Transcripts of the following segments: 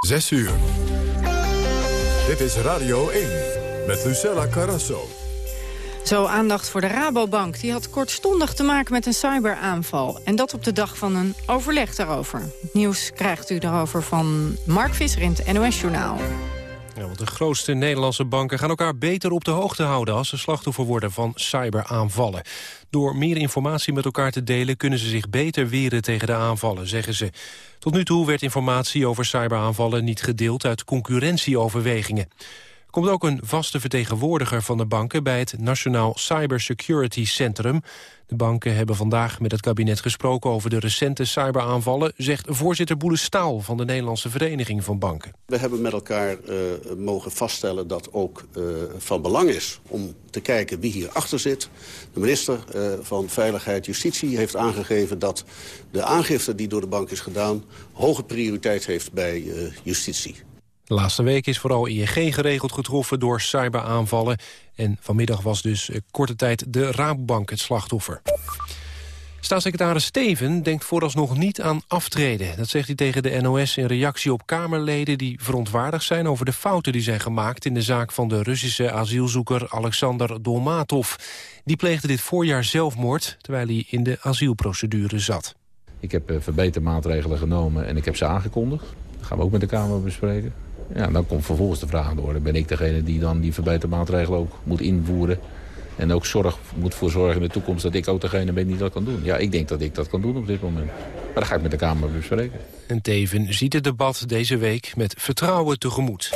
6 uur. Dit is Radio 1 met Lucella Carrasso. Zo aandacht voor de Rabobank. Die had kortstondig te maken met een cyberaanval. En dat op de dag van een overleg daarover. Het nieuws krijgt u daarover van Mark Visser in het NOS-journaal. Ja, want de grootste Nederlandse banken gaan elkaar beter op de hoogte houden... als ze slachtoffer worden van cyberaanvallen. Door meer informatie met elkaar te delen... kunnen ze zich beter weren tegen de aanvallen, zeggen ze. Tot nu toe werd informatie over cyberaanvallen niet gedeeld... uit concurrentieoverwegingen komt ook een vaste vertegenwoordiger van de banken... bij het Nationaal Cybersecurity Centrum. De banken hebben vandaag met het kabinet gesproken... over de recente cyberaanvallen... zegt voorzitter Boele Staal van de Nederlandse Vereniging van Banken. We hebben met elkaar uh, mogen vaststellen dat ook uh, van belang is... om te kijken wie hierachter zit. De minister uh, van Veiligheid Justitie heeft aangegeven... dat de aangifte die door de bank is gedaan... hoge prioriteit heeft bij justitie. De laatste week is vooral ING geregeld getroffen door cyberaanvallen. En vanmiddag was dus eh, korte tijd de Rabobank het slachtoffer. Staatssecretaris Steven denkt vooralsnog niet aan aftreden. Dat zegt hij tegen de NOS in reactie op Kamerleden... die verontwaardigd zijn over de fouten die zijn gemaakt... in de zaak van de Russische asielzoeker Alexander Dolmatov. Die pleegde dit voorjaar zelfmoord... terwijl hij in de asielprocedure zat. Ik heb eh, verbetermaatregelen genomen en ik heb ze aangekondigd. Dat gaan we ook met de Kamer bespreken. Ja, dan komt vervolgens de vraag door. Dan ben ik degene die dan die verbetermaatregelen ook moet invoeren. En ook zorg, moet voor zorgen in de toekomst dat ik ook degene ben die dat kan doen. Ja, ik denk dat ik dat kan doen op dit moment. Maar dat ga ik met de Kamer bespreken. En Teven ziet het debat deze week met vertrouwen tegemoet.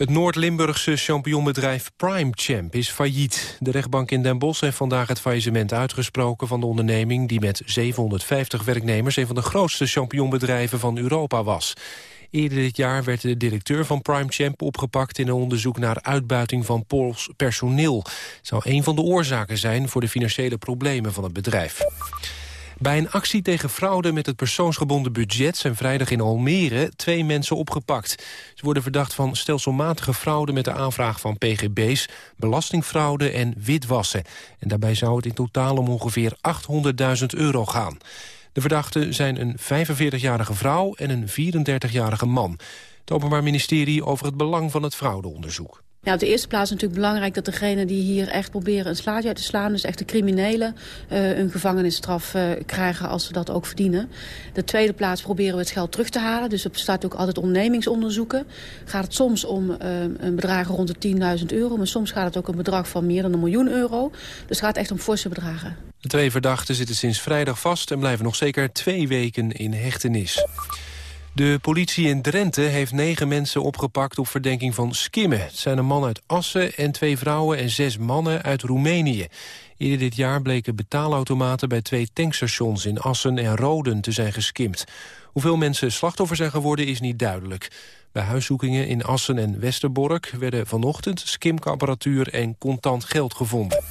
Het Noord-Limburgse champignonbedrijf Prime Champ is failliet. De rechtbank in Den Bosch heeft vandaag het faillissement uitgesproken van de onderneming... die met 750 werknemers een van de grootste champignonbedrijven van Europa was. Eerder dit jaar werd de directeur van PrimeChamp opgepakt... in een onderzoek naar uitbuiting van Pools personeel. zou een van de oorzaken zijn voor de financiële problemen van het bedrijf. Bij een actie tegen fraude met het persoonsgebonden budget... zijn vrijdag in Almere twee mensen opgepakt. Ze worden verdacht van stelselmatige fraude met de aanvraag van pgb's... belastingfraude en witwassen. En daarbij zou het in totaal om ongeveer 800.000 euro gaan. De verdachten zijn een 45-jarige vrouw en een 34-jarige man. Het Openbaar Ministerie over het belang van het fraudeonderzoek. Ja, op de eerste plaats is natuurlijk belangrijk dat degenen die hier echt proberen een slaatje uit te slaan, dus echt de criminelen, uh, een gevangenisstraf uh, krijgen als ze dat ook verdienen. De tweede plaats proberen we het geld terug te halen, dus er bestaat ook altijd ondernemingsonderzoeken. Gaat het soms om uh, een bedrag rond de 10.000 euro, maar soms gaat het ook om een bedrag van meer dan een miljoen euro. Dus het gaat echt om forse bedragen. De twee verdachten zitten sinds vrijdag vast en blijven nog zeker twee weken in hechtenis. De politie in Drenthe heeft negen mensen opgepakt op verdenking van skimmen. Het zijn een man uit Assen en twee vrouwen en zes mannen uit Roemenië. Eerder dit jaar bleken betaalautomaten bij twee tankstations in Assen en Roden te zijn geskimd. Hoeveel mensen slachtoffer zijn geworden is niet duidelijk. Bij huiszoekingen in Assen en Westerbork werden vanochtend skimapparatuur en contant geld gevonden.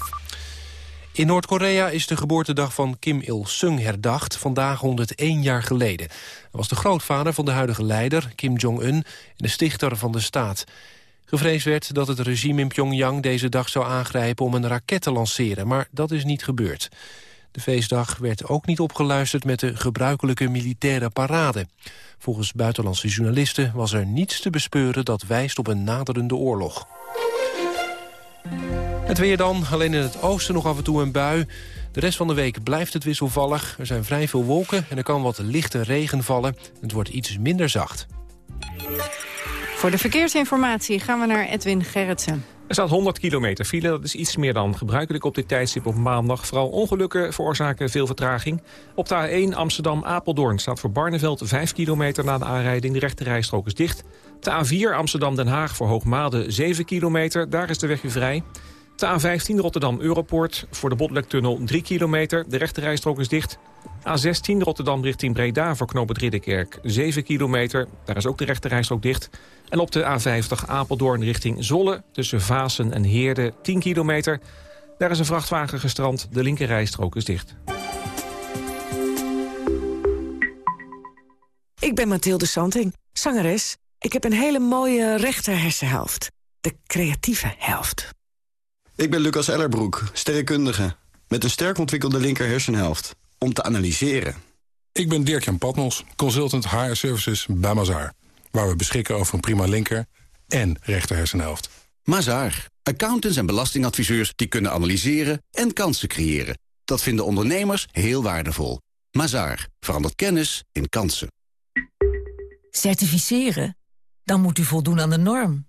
In Noord-Korea is de geboortedag van Kim Il-sung herdacht, vandaag 101 jaar geleden. Hij was de grootvader van de huidige leider, Kim Jong-un, en de stichter van de staat. Gevreesd werd dat het regime in Pyongyang deze dag zou aangrijpen om een raket te lanceren, maar dat is niet gebeurd. De feestdag werd ook niet opgeluisterd met de gebruikelijke militaire parade. Volgens buitenlandse journalisten was er niets te bespeuren dat wijst op een naderende oorlog. Het weer dan, alleen in het oosten nog af en toe een bui. De rest van de week blijft het wisselvallig. Er zijn vrij veel wolken en er kan wat lichte regen vallen. Het wordt iets minder zacht. Voor de verkeersinformatie gaan we naar Edwin Gerritsen. Er staat 100 kilometer file, dat is iets meer dan gebruikelijk op dit tijdstip op maandag. Vooral ongelukken veroorzaken veel vertraging. Op de A1 Amsterdam-Apeldoorn staat voor Barneveld 5 kilometer na de aanrijding. De rechte rijstrook is dicht. De A4 Amsterdam-Den Haag voor Hoogmade 7 kilometer, daar is de weg weer vrij. De A15 Rotterdam-Europoort voor de Botlektunnel 3 kilometer. De rechterrijstrook is dicht. A16 Rotterdam richting Breda voor knooppunt Ridderkerk 7 kilometer. Daar is ook de rechterrijstrook dicht. En op de A50 Apeldoorn richting Zolle tussen Vasen en Heerde 10 kilometer. Daar is een vrachtwagen gestrand. De linkerrijstrook is dicht. Ik ben Mathilde Santing, zangeres. Ik heb een hele mooie rechter hersenhelft. De creatieve helft. Ik ben Lucas Ellerbroek, sterrenkundige. Met een sterk ontwikkelde linker hersenhelft. Om te analyseren. Ik ben Dirk-Jan Patmos, consultant HR Services bij Mazaar. waar we beschikken over een prima linker en rechter hersenhelft. Mazaar. Accountants en belastingadviseurs die kunnen analyseren en kansen creëren. Dat vinden ondernemers heel waardevol. Mazaar. Verandert kennis in kansen. Certificeren? Dan moet u voldoen aan de norm.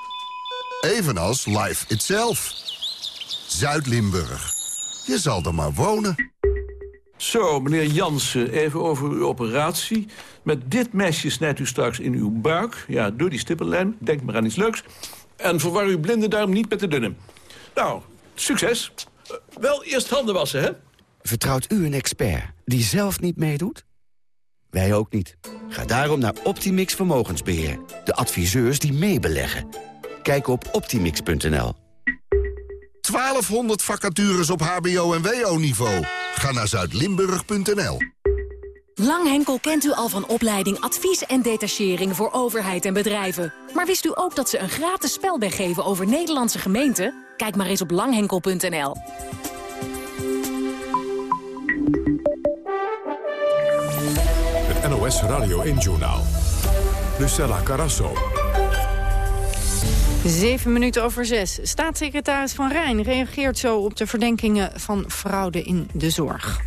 Evenals life itself. Zuid-Limburg. Je zal er maar wonen. Zo, meneer Jansen, even over uw operatie. Met dit mesje snijdt u straks in uw buik. Ja, door die stippenlijn. Denk maar aan iets leuks. En verwar uw blinde duim niet met de dunne. Nou, succes. Uh, wel eerst handen wassen, hè? Vertrouwt u een expert die zelf niet meedoet? Wij ook niet. Ga daarom naar Optimix Vermogensbeheer. De adviseurs die meebeleggen. Kijk op optimix.nl. 1200 vacatures op hbo- en wo-niveau. Ga naar zuidlimburg.nl. Langhenkel kent u al van opleiding advies en detachering voor overheid en bedrijven. Maar wist u ook dat ze een gratis spelbeg geven over Nederlandse gemeenten? Kijk maar eens op langhenkel.nl. Het NOS Radio 1-journaal. Lucella Carasso. Zeven minuten over zes. Staatssecretaris Van Rijn reageert zo op de verdenkingen van fraude in de zorg.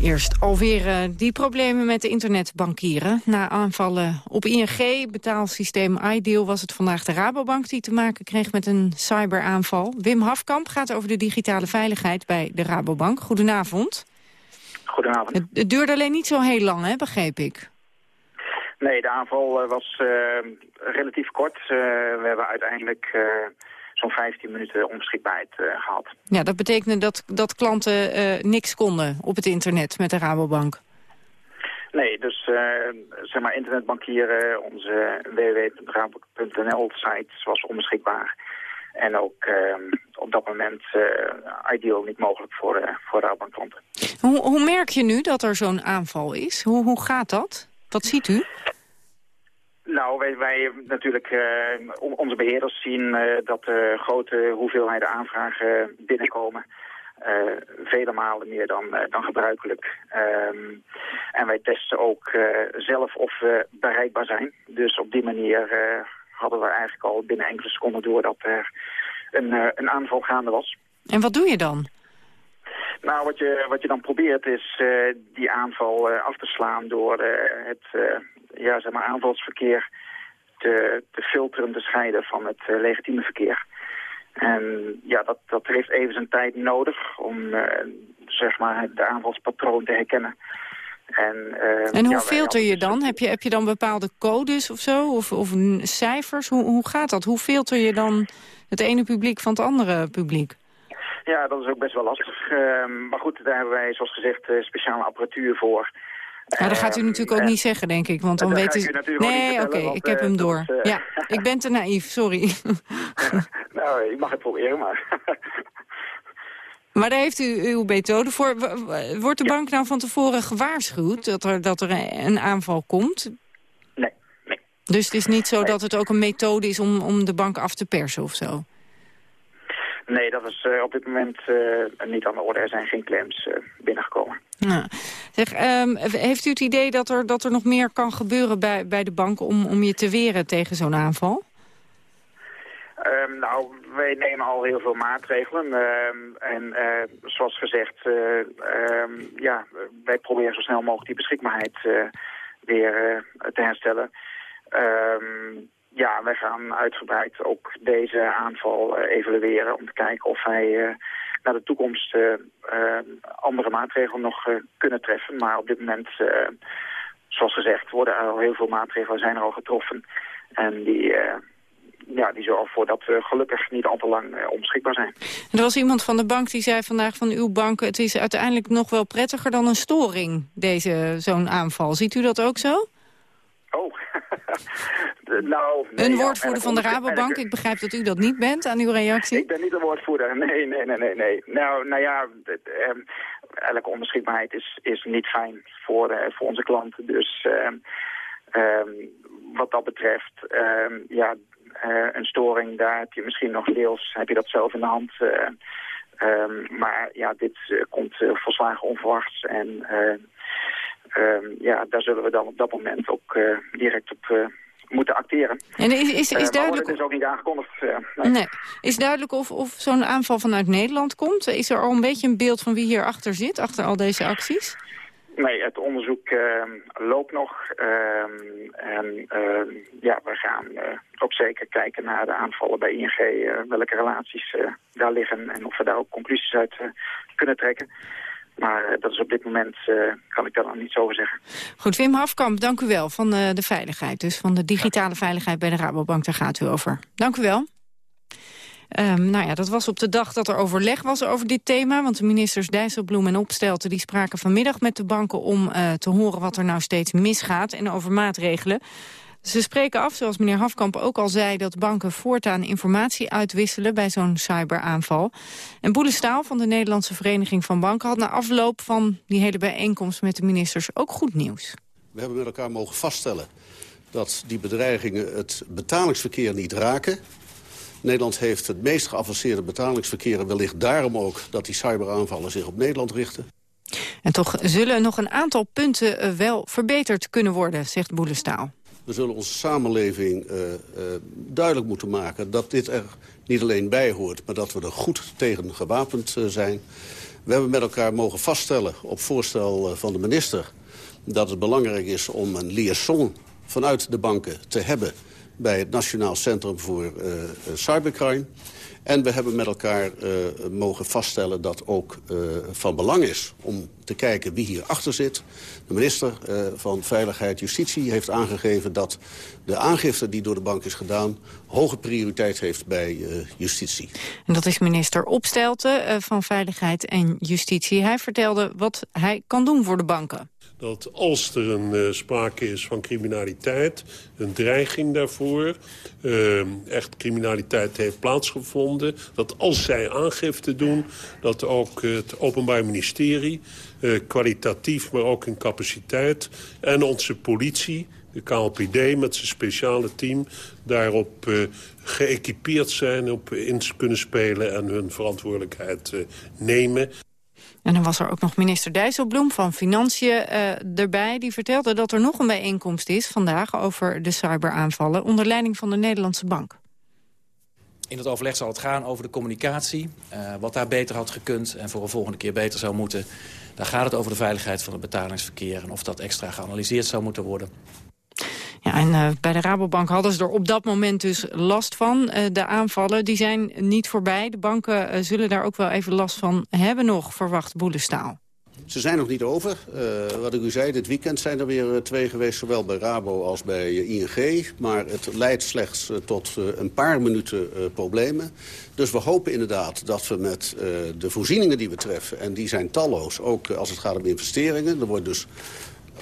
Eerst alweer uh, die problemen met de internetbankieren. Na aanvallen op ING, betaalsysteem iDeal... was het vandaag de Rabobank die te maken kreeg met een cyberaanval. Wim Hafkamp gaat over de digitale veiligheid bij de Rabobank. Goedenavond. Goedenavond. Het, het duurde alleen niet zo heel lang, hè, begreep ik. Nee, de aanval was uh, relatief kort. Uh, we hebben uiteindelijk uh, zo'n 15 minuten onbeschikbaarheid gehad. Ja, dat betekende dat, dat klanten niks konden op het internet met de Rabobank? Nee, dus zeg maar internetbankieren, onze www.rabobank.nl-site was onbeschikbaar. En ook op dat moment ideal niet mogelijk voor, voor Rabobank-klanten. Hoe, hoe merk je nu dat er zo'n aanval is? Hoe, hoe gaat dat? Wat ziet u? Nou, wij, wij natuurlijk, uh, onze beheerders zien uh, dat er grote hoeveelheden aanvragen binnenkomen. Uh, vele malen meer dan, dan gebruikelijk. Um, en wij testen ook zelf of we bereikbaar zijn. Dus op die manier hadden we eigenlijk al binnen enkele seconden door dat er een, een aanval gaande was. En wat doe je dan? Nou, wat je, wat je dan probeert is uh, die aanval uh, af te slaan door uh, het ja, zeg maar aanvalsverkeer te, te filteren, te scheiden van het legitieme verkeer. En ja, dat, dat heeft even zijn tijd nodig om zeg maar de aanvalspatroon te herkennen. En, en hoe ja, filter je dan? Heb je, heb je dan bepaalde codes of zo? Of, of cijfers? Hoe, hoe gaat dat? Hoe filter je dan het ene publiek van het andere publiek? Ja, dat is ook best wel lastig. Uh, maar goed, daar hebben wij, zoals gezegd, speciale apparatuur voor. Ja, dat gaat u natuurlijk ook niet zeggen, denk ik. Want dan weet u... Nee, oké, okay, ik heb hem door. Uh, ja, ik ben te naïef, sorry. nou, ik mag het proberen, maar... maar daar heeft u uw methode voor. Wordt de bank nou van tevoren gewaarschuwd dat er, dat er een aanval komt? Nee, nee. Dus het is niet zo dat het ook een methode is om, om de bank af te persen of zo? Nee, dat is uh, op dit moment uh, niet aan de orde. Er zijn geen claims uh, binnengekomen. Ja. Zeg, um, heeft u het idee dat er, dat er nog meer kan gebeuren bij, bij de bank... om, om je te weren tegen zo'n aanval? Um, nou, wij nemen al heel veel maatregelen. Um, en zoals gezegd, ja, wij proberen zo snel mogelijk die beschikbaarheid weer te herstellen. Ja, wij gaan uitgebreid ook deze aanval uh, evalueren om te kijken of wij uh, naar de toekomst uh, andere maatregelen nog kunnen treffen. Maar op dit moment, zoals gezegd, worden er al heel veel maatregelen zijn er al getroffen. En die, ja, die zorgen ervoor dat we gelukkig niet al te lang onbeschikbaar zijn. er was iemand van de bank die zei vandaag van uw bank... het is uiteindelijk nog wel prettiger dan een storing, deze zo'n aanval. Ziet u dat ook zo? Oh, nou... Nee, een woordvoerder van de Rabobank. Ik begrijp dat u dat niet bent aan uw reactie. Ik ben niet een woordvoerder. Nee, nee, nee, nee. nee. Nou, nou ja, eh, elke onbeschikbaarheid is, is niet fijn voor, uh, voor onze klanten. Dus uh, wat dat betreft, ehm, ja, uh, een storing, daar heb je misschien nog deels, heb je dat zelf in de hand... Maar ja, dit komt volslagen onverwachts en ja, daar zullen we dan op dat moment ook uh, direct op uh, moeten acteren. En is, is, is duidelijk... het is ook niet aangekondigd. Nee. nee. Is duidelijk of, of zo'n aanval vanuit Nederland komt? Is er al een beetje een beeld van wie hier achter zit, achter al deze acties? Nee, het onderzoek ehm, loopt nog. Ehm, en ja, we gaan ook zeker kijken naar de aanvallen bij ING, welke relaties daar liggen en of we daar ook conclusies uit kunnen trekken. Maar uh, dat is op dit moment, uh, kan ik daar nog niet zo over zeggen. Goed, Wim Hafkamp, dank u wel van uh, de veiligheid. Dus van de digitale veiligheid bij de Rabobank, daar gaat u over. Dank u wel. Um, nou ja, dat was op de dag dat er overleg was over dit thema. Want de ministers Dijsselbloem en Opstelten die spraken vanmiddag met de banken... om te horen wat er nou steeds misgaat en over maatregelen. Ze spreken af, zoals meneer Hafkamp ook al zei... dat banken voortaan informatie uitwisselen bij zo'n cyberaanval. En Boele Staal van de Nederlandse Vereniging van Banken... had na afloop van die hele bijeenkomst met de ministers ook goed nieuws. We hebben met elkaar mogen vaststellen dat die bedreigingen het betalingsverkeer niet raken. Nederland heeft het meest geavanceerde betalingsverkeer... en wellicht daarom ook dat die cyberaanvallen zich op Nederland richten. En toch zullen nog een aantal punten eh, wel verbeterd kunnen worden, zegt Boelestaal. We zullen onze samenleving uh, uh, duidelijk moeten maken dat dit er niet alleen bij hoort... maar dat we er goed tegen gewapend uh, zijn. We hebben met elkaar mogen vaststellen op voorstel van de minister... dat het belangrijk is om een liaison vanuit de banken te hebben... bij het Nationaal Centrum voor Cybercrime... En we hebben met elkaar uh, mogen vaststellen dat ook uh, van belang is... om te kijken wie hierachter zit. De minister uh, van Veiligheid Justitie heeft aangegeven... dat de aangifte die door de bank is gedaan... hoge prioriteit heeft bij justitie. En dat is minister Opstelten van Veiligheid en Justitie. Hij vertelde wat hij kan doen voor de banken dat als er een uh, sprake is van criminaliteit, een dreiging daarvoor... Uh, echt criminaliteit heeft plaatsgevonden... dat als zij aangifte doen, dat ook het Openbaar Ministerie... Uh, kwalitatief, maar ook in capaciteit... en onze politie, de KLPD met zijn speciale team... daarop geëquipeerd zijn, op in kunnen spelen... en hun verantwoordelijkheid nemen. En dan was er ook nog minister Dijsselbloem van Financiën uh, erbij. Die vertelde dat er nog een bijeenkomst is vandaag over de cyberaanvallen... onder leiding van de Nederlandse Bank. In het overleg zal het gaan over de communicatie. Uh, wat daar beter had gekund en voor een volgende keer beter zou moeten. Daar gaat het over de veiligheid van het betalingsverkeer... en of dat extra geanalyseerd zou moeten worden. Ja, en uh, bij de Rabobank hadden ze er op dat moment dus last van. Uh, de aanvallen die zijn niet voorbij. De banken uh, zullen daar ook wel even last van hebben nog, verwacht Boelestaal. Ze zijn nog niet over. Wat ik u zei, dit weekend zijn er weer twee geweest... zowel bij Rabo als bij ING. Maar het leidt slechts tot een paar minuten problemen. Dus we hopen inderdaad dat we met de voorzieningen die we treffen... en die zijn talloos, ook als het gaat om investeringen... er wordt dus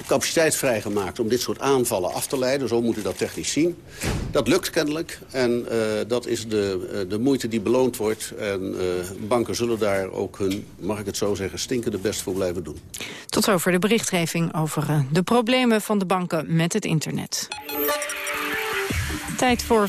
capaciteit vrijgemaakt om dit soort aanvallen af te leiden. Zo moet u dat technisch zien. Dat lukt kennelijk en uh, dat is de, uh, de moeite die beloond wordt. En uh, banken zullen daar ook hun, mag ik het zo zeggen, stinkende best voor blijven doen. Tot zover de berichtgeving over de problemen van de banken met het internet. Tijd voor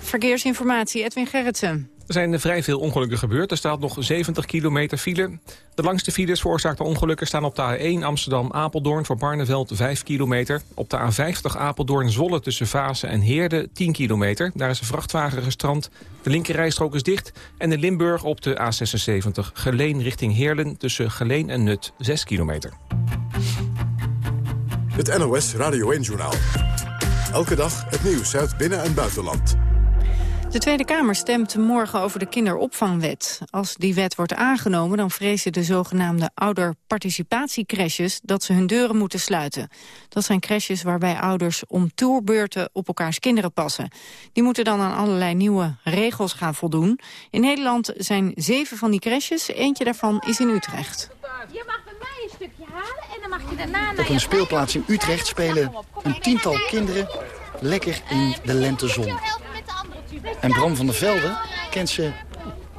verkeersinformatie. Edwin Gerritsen. Er zijn vrij veel ongelukken gebeurd. Er staat nog 70 kilometer file. De langste files veroorzaakte ongelukken staan op de A1 Amsterdam-Apeldoorn... voor Barneveld 5 kilometer. Op de A50 Apeldoorn-Zwolle tussen Vaassen en Heerde 10 kilometer. Daar is een vrachtwagen gestrand. De linkerrijstrook is dicht. En in Limburg op de A76 Geleen richting Heerlen... tussen Geleen en Nut 6 kilometer. Het NOS Radio 1-journaal. Elke dag het nieuws uit binnen- en buitenland. De Tweede Kamer stemt morgen over de kinderopvangwet. Als die wet wordt aangenomen, dan vrezen de zogenaamde ouderparticipatiecrashes dat ze hun deuren moeten sluiten. Dat zijn crashes waarbij ouders om toerbeurten op elkaars kinderen passen. Die moeten dan aan allerlei nieuwe regels gaan voldoen. In Nederland zijn zeven van die crashes, eentje daarvan is in Utrecht. Je mag bij mij een stukje halen en dan mag je daarna naar Op een speelplaats in Utrecht spelen een tiental kinderen lekker in de lentezon. En Bram van der Velde kent ze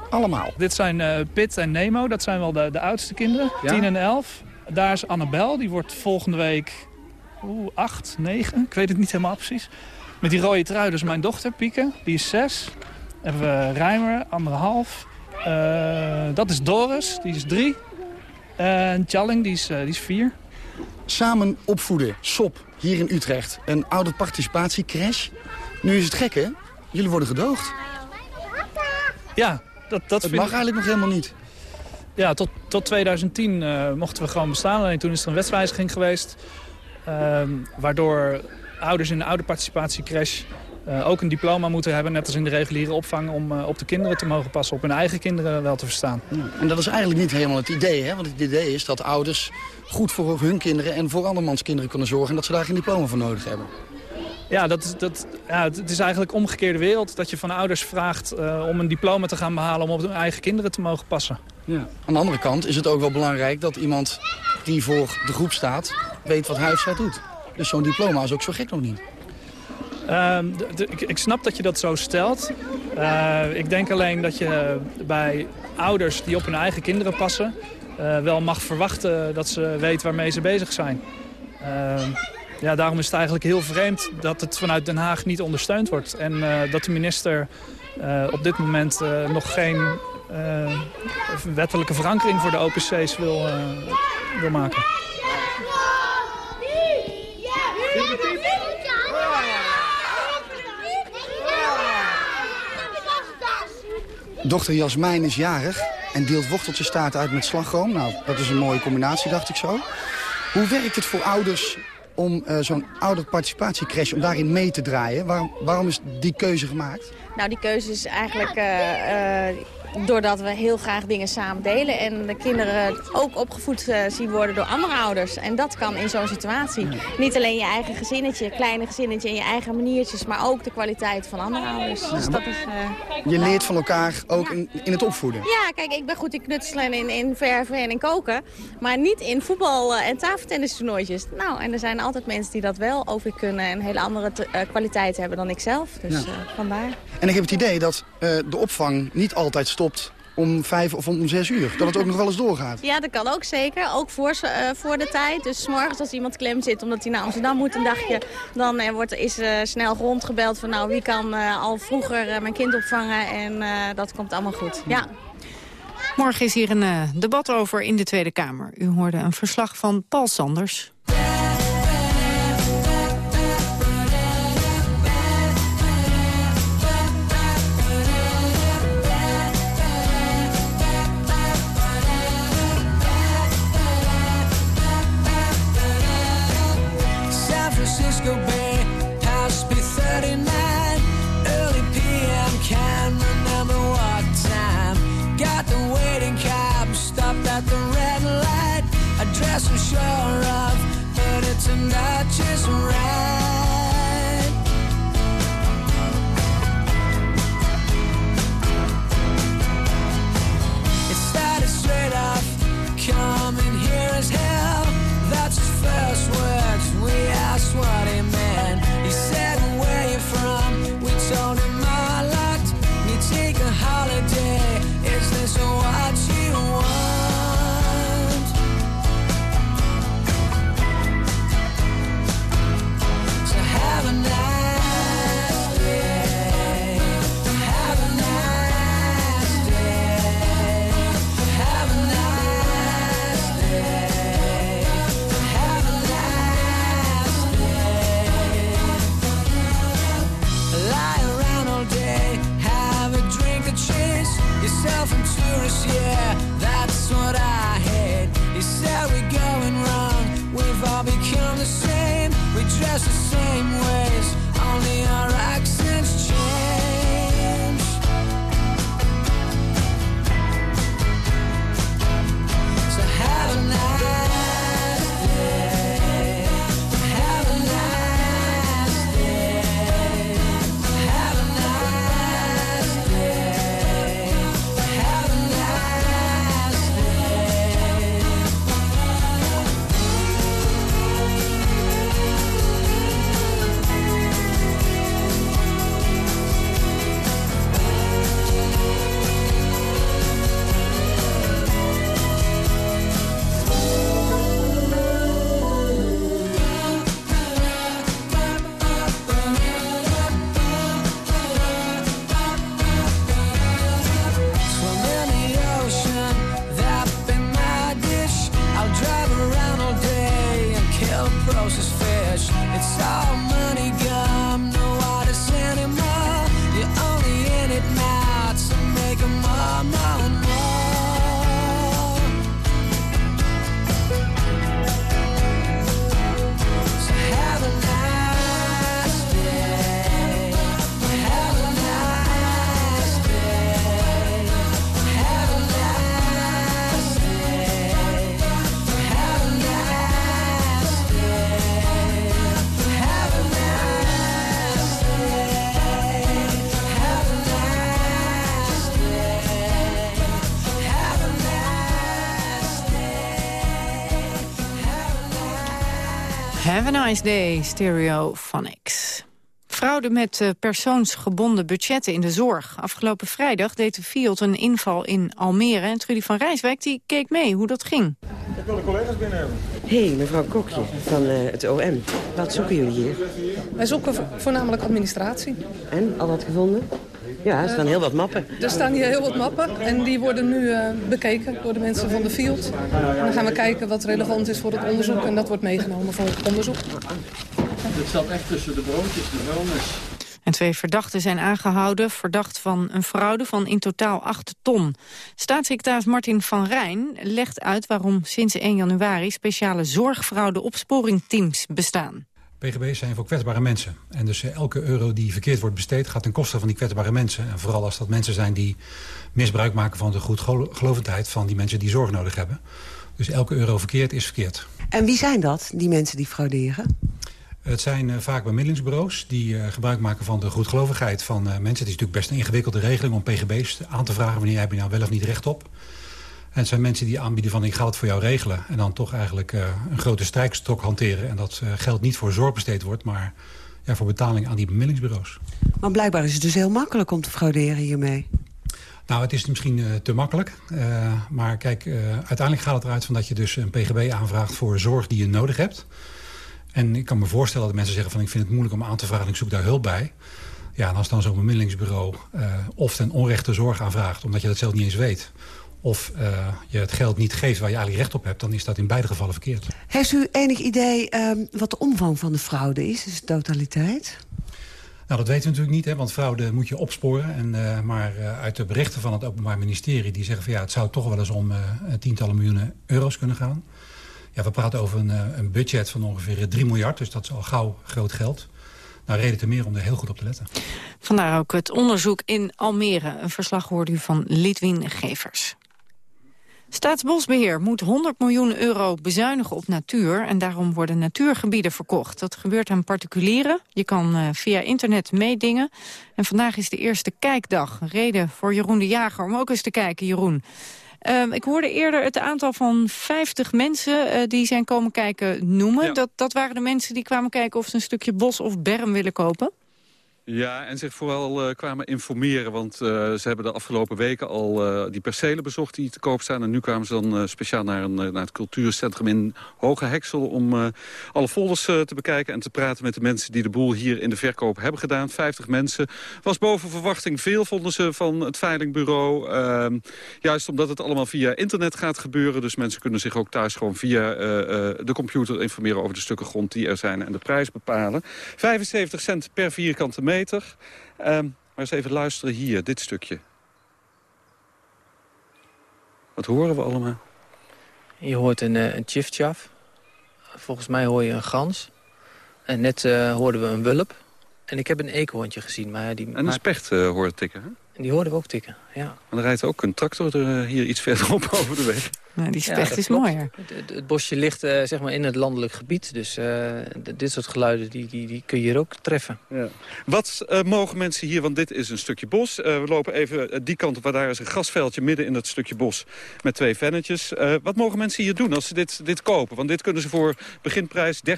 allemaal. Dit zijn uh, Pit en Nemo, dat zijn wel de, de oudste kinderen, Ja? 10 en 11. Daar is Annabel, die wordt volgende week oeh, 8, 9, ik weet het niet helemaal precies. Met die rode trui, dus mijn dochter, Pieke, die is 6. hebben we Rijmer, anderhalf. Eh, dat is Doris, die is 3. En Tjalling, die is, eh, die is 4. Samen opvoeden, SOP, hier in Utrecht. Een ouderparticipatiecrash. Nu is het gek, hè? Jullie worden gedoogd. Ja, dat, dat Het vind mag ik- eigenlijk nog helemaal niet. Ja, tot, tot 2010 eh, mochten we gewoon bestaan. Alleen toen is er een wetswijziging geweest. ehm, waardoor ouders in de ouderparticipatiecrash eh ook een diploma moeten hebben. Net als in de reguliere opvang om eh, op de kinderen te mogen passen. Op hun eigen kinderen wel te verstaan. En dat is eigenlijk niet helemaal het idee, hè? Want het idee is dat ouders goed voor hun kinderen en voor andermans kinderen kunnen zorgen... en dat ze daar geen diploma voor nodig hebben. Ja, dat, is- dat, ja, het is eigenlijk omgekeerde wereld. Dat je van ouders vraagt eh, om een diploma te gaan behalen... om op hun eigen kinderen te mogen passen. Ja. Aan de andere kant is het ook wel belangrijk dat iemand die voor de groep staat... weet wat hij of zij doet. Dus zo'n diploma is ook zo gek nog niet. Ehm, ik, ik snap dat je dat zo stelt. Eh, ik denk alleen dat je bij ouders die op hun eigen kinderen passen... eh, wel mag verwachten dat ze weten waarmee ze bezig zijn. Ja, daarom is het eigenlijk heel vreemd dat het vanuit Den Haag niet ondersteund wordt. En eh, dat de minister eh, op dit moment eh, nog geen wettelijke verankering voor de OPC's wil, maken. Dochter Jasmijn is jarig en deelt worteltjestaart uit met slagroom. Nou, dat is een mooie combinatie, dacht ik zo. Hoe werkt het voor ouders om eh, zo'n ouderparticipatiecrash, om daarin mee te draaien? Waarom, waarom is die keuze gemaakt? Nou, die keuze is eigenlijk eh, eh, doordat we heel graag dingen samen delen... en de kinderen ook opgevoed eh, zien worden door andere ouders. En dat kan in zo'n situatie. Niet alleen je eigen gezinnetje, kleine gezinnetje en je eigen maniertjes... maar ook de kwaliteit van andere ouders. Dus dat is... eh, Je leert van elkaar ook in, in het opvoeden. Ja, kijk, ik ben goed in knutselen en in, in verven en in koken. Maar niet in voetbal- eh, en tafeltennis toernooitjes. Nou, en er zijn altijd mensen die dat wel weer kunnen... en hele andere eh, kwaliteit hebben dan ik zelf. Dus Ja. vandaar. En ik heb het idee dat de opvang niet altijd stopt om vijf of om zes uur. Dat het ook nog wel eens doorgaat. Ja, dat kan ook zeker. Ook voor, eh, voor de tijd. Dus 's morgens als iemand klem zit omdat hij naar Amsterdam moet een dagje... dan eh, wordt, is eh, snel rondgebeld van nou wie kan eh, al vroeger eh, mijn kind opvangen. En eh, dat komt allemaal goed. Ja. Morgen is hier een eh, debat over in de Tweede Kamer. U hoorde een verslag van Paul Sanders. tonight. Have a nice day, Stereophonics. Fraude met eh, persoonsgebonden budgetten in de zorg. Afgelopen vrijdag deed de Fiat een inval in Almere. En Trudy van Rijswijk die keek mee hoe dat ging. Ik wil de collega's binnen hebben. Hé, hey, mevrouw Kokje van eh, het OM. Wat zoeken jullie hier? Wij zoeken vo- voornamelijk administratie. En, al wat gevonden? Ja, er staan heel wat mappen. Er staan hier heel wat mappen en die worden nu eh, bekeken door de mensen van de field. En dan gaan we kijken wat relevant is voor het onderzoek en dat wordt meegenomen voor het onderzoek. Dit staat echt tussen de broodjes, de vuilnis. En twee verdachten zijn aangehouden, verdacht van een fraude van in totaal 8 ton. Staatssecretaris Martin van Rijn legt uit waarom sinds 1 januari speciale zorgfraude-opsporingteams bestaan. PGB's zijn voor kwetsbare mensen. En dus eh, elke euro die verkeerd wordt besteed gaat ten koste van die kwetsbare mensen. En vooral als dat mensen zijn die misbruik maken van de goedgelovendheid van die mensen die zorg nodig hebben. Dus elke euro verkeerd is verkeerd. En wie zijn dat, die mensen die frauderen? Het zijn uh, vaak bemiddelingsbureaus die uh, gebruik maken van de goedgelovigheid van mensen. Het is natuurlijk best een ingewikkelde regeling om pgb's aan te vragen... wanneer heb je nou wel of niet recht op. En het zijn mensen die aanbieden van ik ga het voor jou regelen... en dan toch eigenlijk een grote strijkstok hanteren... en dat geld niet voor zorg besteed wordt, maar ja, voor betaling aan die bemiddelingsbureaus. Maar blijkbaar is het dus heel makkelijk om te frauderen hiermee. Nou, het is misschien uh, te makkelijk. Uh, maar kijk, uh, uiteindelijk gaat het eruit van dat je dus een pgb aanvraagt... voor zorg die je nodig hebt. En ik kan me voorstellen dat mensen zeggen van... ik vind het moeilijk om aan te vragen en ik zoek daar hulp bij. Ja, en als dan zo'n bemiddelingsbureau of ten onrechte zorg aanvraagt... omdat je dat zelf niet eens weet... of je het geld niet geeft waar je eigenlijk recht op hebt... dan is dat in beide gevallen verkeerd. Heeft u enig idee um, wat de omvang van de fraude is? Is het totaliteit? Nou, dat weten we natuurlijk niet, hè, want fraude moet je opsporen. En, uh, maar uh, uit de berichten van het Openbaar Ministerie... die zeggen van ja, het zou toch wel eens om uh, tientallen miljoenen euro's kunnen gaan. Ja, we praten over een, een budget van ongeveer 3 miljard, dus dat is al gauw groot geld. Nou, reden te meer om er heel goed op te letten. Vandaar ook het onderzoek in Almere. Een verslag hoorde u van Lidwin Gevers. Staatsbosbeheer moet 100 miljoen euro bezuinigen op natuur... en daarom worden natuurgebieden verkocht. Dat gebeurt aan particulieren. Je kan uh, via internet meedingen. En vandaag is de eerste kijkdag. Reden voor Jeroen de Jager om ook eens te kijken, Jeroen. Uh, ik hoorde eerder het aantal van 50 mensen uh, die zijn komen kijken noemen. Ja. Dat, dat waren de mensen die kwamen kijken of ze een stukje bos of berm willen kopen. Ja, en zich vooral uh, kwamen informeren. Want uh, ze hebben de afgelopen weken al uh, die percelen bezocht die te koop staan. En nu kwamen ze dan speciaal naar, een, naar het cultuurcentrum in Hoge Heksel... om alle folders te bekijken en te praten met de mensen... die de boel hier in de verkoop hebben gedaan. 50 mensen. Was boven verwachting veel, vonden ze, van het veilingbureau. Ehm, juist omdat het allemaal via internet gaat gebeuren. Dus mensen kunnen zich ook thuis gewoon via de computer informeren... over de stukken grond die er zijn en de prijs bepalen. 75 cent per vierkante meter. Meter. Um, maar eens even luisteren hier, dit stukje. Wat horen we allemaal? Je hoort een, uh, een tjiftjaf. Volgens mij hoor je een gans. En net uh, hoorden we een wulp. En ik heb een eekhoorntje gezien. Maar die en een specht uh, hoort tikken, hè? En die hoorden we ook tikken, ja. Maar er rijdt ook een tractor er, hier iets verderop over de weg. Nou, die specht ja, is klopt. mooier. Het, het, bosje ligt uh, zeg maar in het landelijk gebied. Dus uh, dit soort geluiden die, die, die kun je hier ook treffen. Ja. Wat uh, mogen mensen hier, want dit is een stukje bos. we lopen even die kant op, waar daar is een grasveldje midden in dat stukje bos. Met twee vennetjes. wat mogen mensen hier doen als ze dit, dit kopen? Want dit kunnen ze voor beginprijs 30.000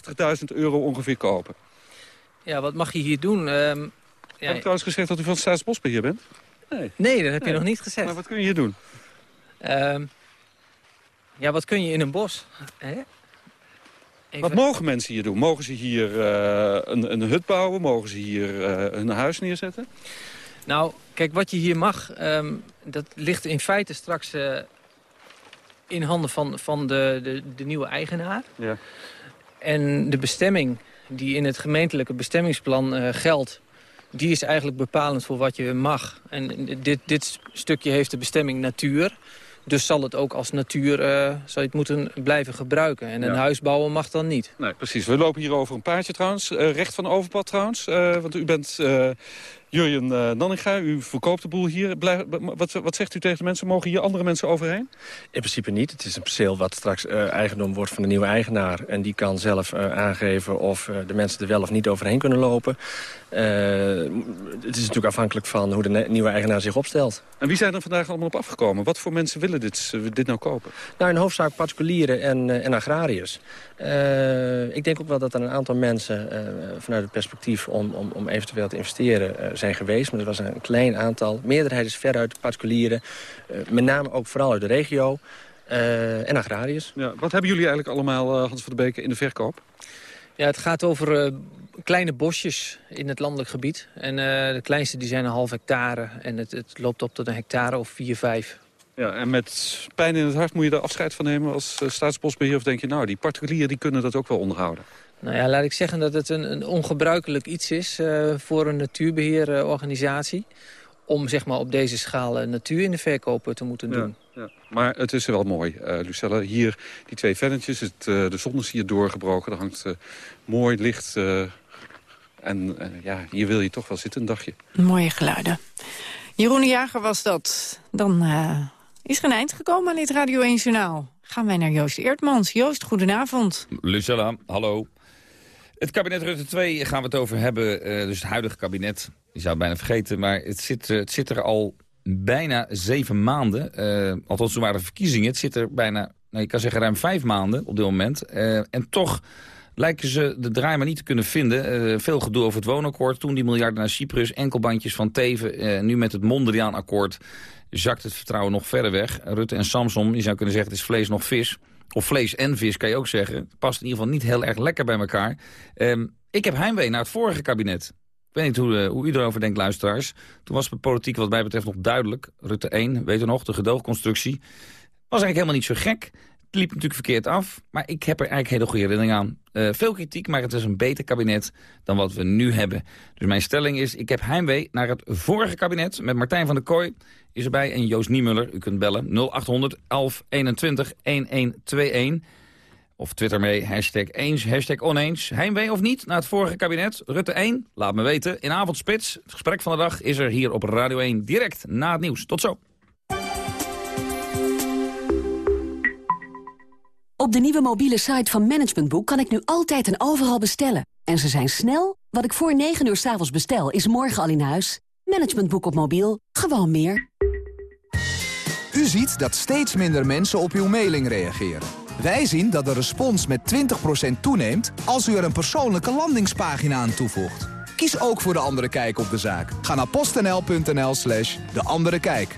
euro ongeveer kopen. Ja, wat mag je hier doen? Um, ja, Heb ik trouwens gezegd dat u van het Staatsbosbeheer bent? Nee. nee, dat heb nee. je nog niet gezegd. Maar wat kun je hier doen? Um, ja, wat kun je in een bos? Hè? Wat mogen mensen hier doen? Mogen ze hier uh, een, een, hut bouwen? Mogen ze hier uh, een huis neerzetten? Nou, kijk, wat je hier mag, um, dat ligt in feite straks uh, in handen van, van de, de, de nieuwe eigenaar. Ja. En de bestemming die in het gemeentelijke bestemmingsplan geldt... die is eigenlijk bepalend voor wat je mag. En dit, dit stukje heeft de bestemming natuur... Dus zal het ook als natuur uh, zou je het moeten blijven gebruiken. En een ja. huis bouwen mag dan niet. Nee, precies. We lopen hier over een paardje trouwens. Uh, recht van overpad trouwens. Uh, want u bent Jurjen uh, Nanninga, u verkoopt de boel hier. Blijf, wat, wat, zegt u tegen de mensen? Mogen hier andere mensen overheen? In principe niet. Het is een perceel wat straks uh, eigendom wordt van de nieuwe eigenaar. En die kan zelf uh, aangeven of de mensen er wel of niet overheen kunnen lopen. het is natuurlijk afhankelijk van hoe de nieuwe eigenaar zich opstelt. En wie zijn er vandaag allemaal op afgekomen? Wat voor mensen willen dit, dit nou kopen? Nou, in hoofdzaak particulieren en, en agrariërs. ik denk ook wel dat er een aantal mensen vanuit het perspectief om, om, om eventueel te investeren zijn geweest. Maar dat was een klein aantal. Meerderheid is veruit particulieren. Uh, met name ook vooral uit de regio. Uh, en agrariërs. Ja, wat hebben jullie eigenlijk allemaal, uh, Hans van der Beken, in de verkoop? Ja, het gaat over kleine bosjes in het landelijk gebied. En de kleinste die zijn een half hectare. En het, het loopt op tot een hectare of vier, vijf. Ja, en met pijn in het hart moet je er afscheid van nemen als staatsbosbeheer? Of denk je, nou, die particulieren die kunnen dat ook wel onderhouden? Nou ja, laat ik zeggen dat het een, een ongebruikelijk iets is uh, voor een natuurbeheerorganisatie. om zeg maar, op deze schaal uh, natuur in de verkoop te moeten doen. Ja, ja. Maar het is wel mooi, uh, Lucella. Hier, die twee vennetjes, het, de zon is hier doorgebroken. Er hangt mooi licht. en ja, hier wil je toch wel zitten een dagje. Mooie geluiden. Jeroen de Jager was dat. Dan is er een eind gekomen aan dit Radio 1 Journaal. Gaan wij naar Joost Eertmans. Joost, goedenavond. Lucella, hallo. Het kabinet Rutte 2 gaan we het over hebben. Uh, dus het huidige kabinet. Je zou het bijna vergeten, maar het zit, uh, het zit er al bijna zeven maanden. Uh, althans, toen waren de verkiezingen. Het zit er bijna, nou, je kan zeggen ruim vijf maanden op dit moment. en toch lijken ze de draai maar niet te kunnen vinden. veel gedoe over het woonakkoord. Toen die miljarden naar Cyprus. Enkelbandjes van Teven. nu met het Mondriaan-akkoord zakt het vertrouwen nog verder weg. Rutte en Samson, je zou kunnen zeggen het is vlees nog vis. Of vlees en vis, kan je ook zeggen. Past in ieder geval niet heel erg lekker bij elkaar. Um, ik heb heimwee naar het vorige kabinet. Ik weet niet hoe, uh, hoe u erover denkt, luisteraars. Toen was de politiek wat mij betreft nog duidelijk. Rutte 1, weet u nog, de gedoogconstructie. Was eigenlijk helemaal niet zo gek. Het liep natuurlijk verkeerd af, maar ik heb er eigenlijk hele goede herinnering aan. Uh, veel kritiek, maar het is een beter kabinet dan wat we nu hebben. Dus mijn stelling is, ik heb heimwee naar het vorige kabinet... met Martijn van der Kooi is erbij en Joost Niemuller. U kunt bellen 0800 1121 1121. Of Twitter mee, hashtag eens, hashtag oneens. Heimwee of niet naar het vorige kabinet? Rutte 1, laat me weten. In avondspits, het gesprek van de dag is er hier op Radio 1 direct na het nieuws. Tot zo. Op de nieuwe mobiele site van Management Boek kan ik nu altijd en overal bestellen. En ze zijn snel. Wat ik voor 9 uur s avonds bestel, is morgen al in huis. Managementboek op mobiel. Gewoon meer. U ziet dat steeds minder mensen op uw mailing reageren. Wij zien dat de respons met 20% toeneemt als u er een persoonlijke landingspagina aan toevoegt. Kies ook voor De Andere Kijk op de zaak. Ga naar postnl.nl slash De Andere Kijk.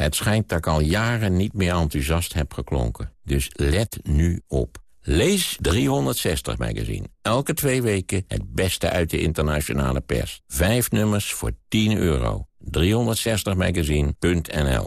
Het schijnt dat ik al jaren niet meer enthousiast heb geklonken. Dus let nu op. Lees 360 Magazine. Elke twee weken het beste uit de internationale pers. Vijf nummers voor 10 euro. 360magazine.nl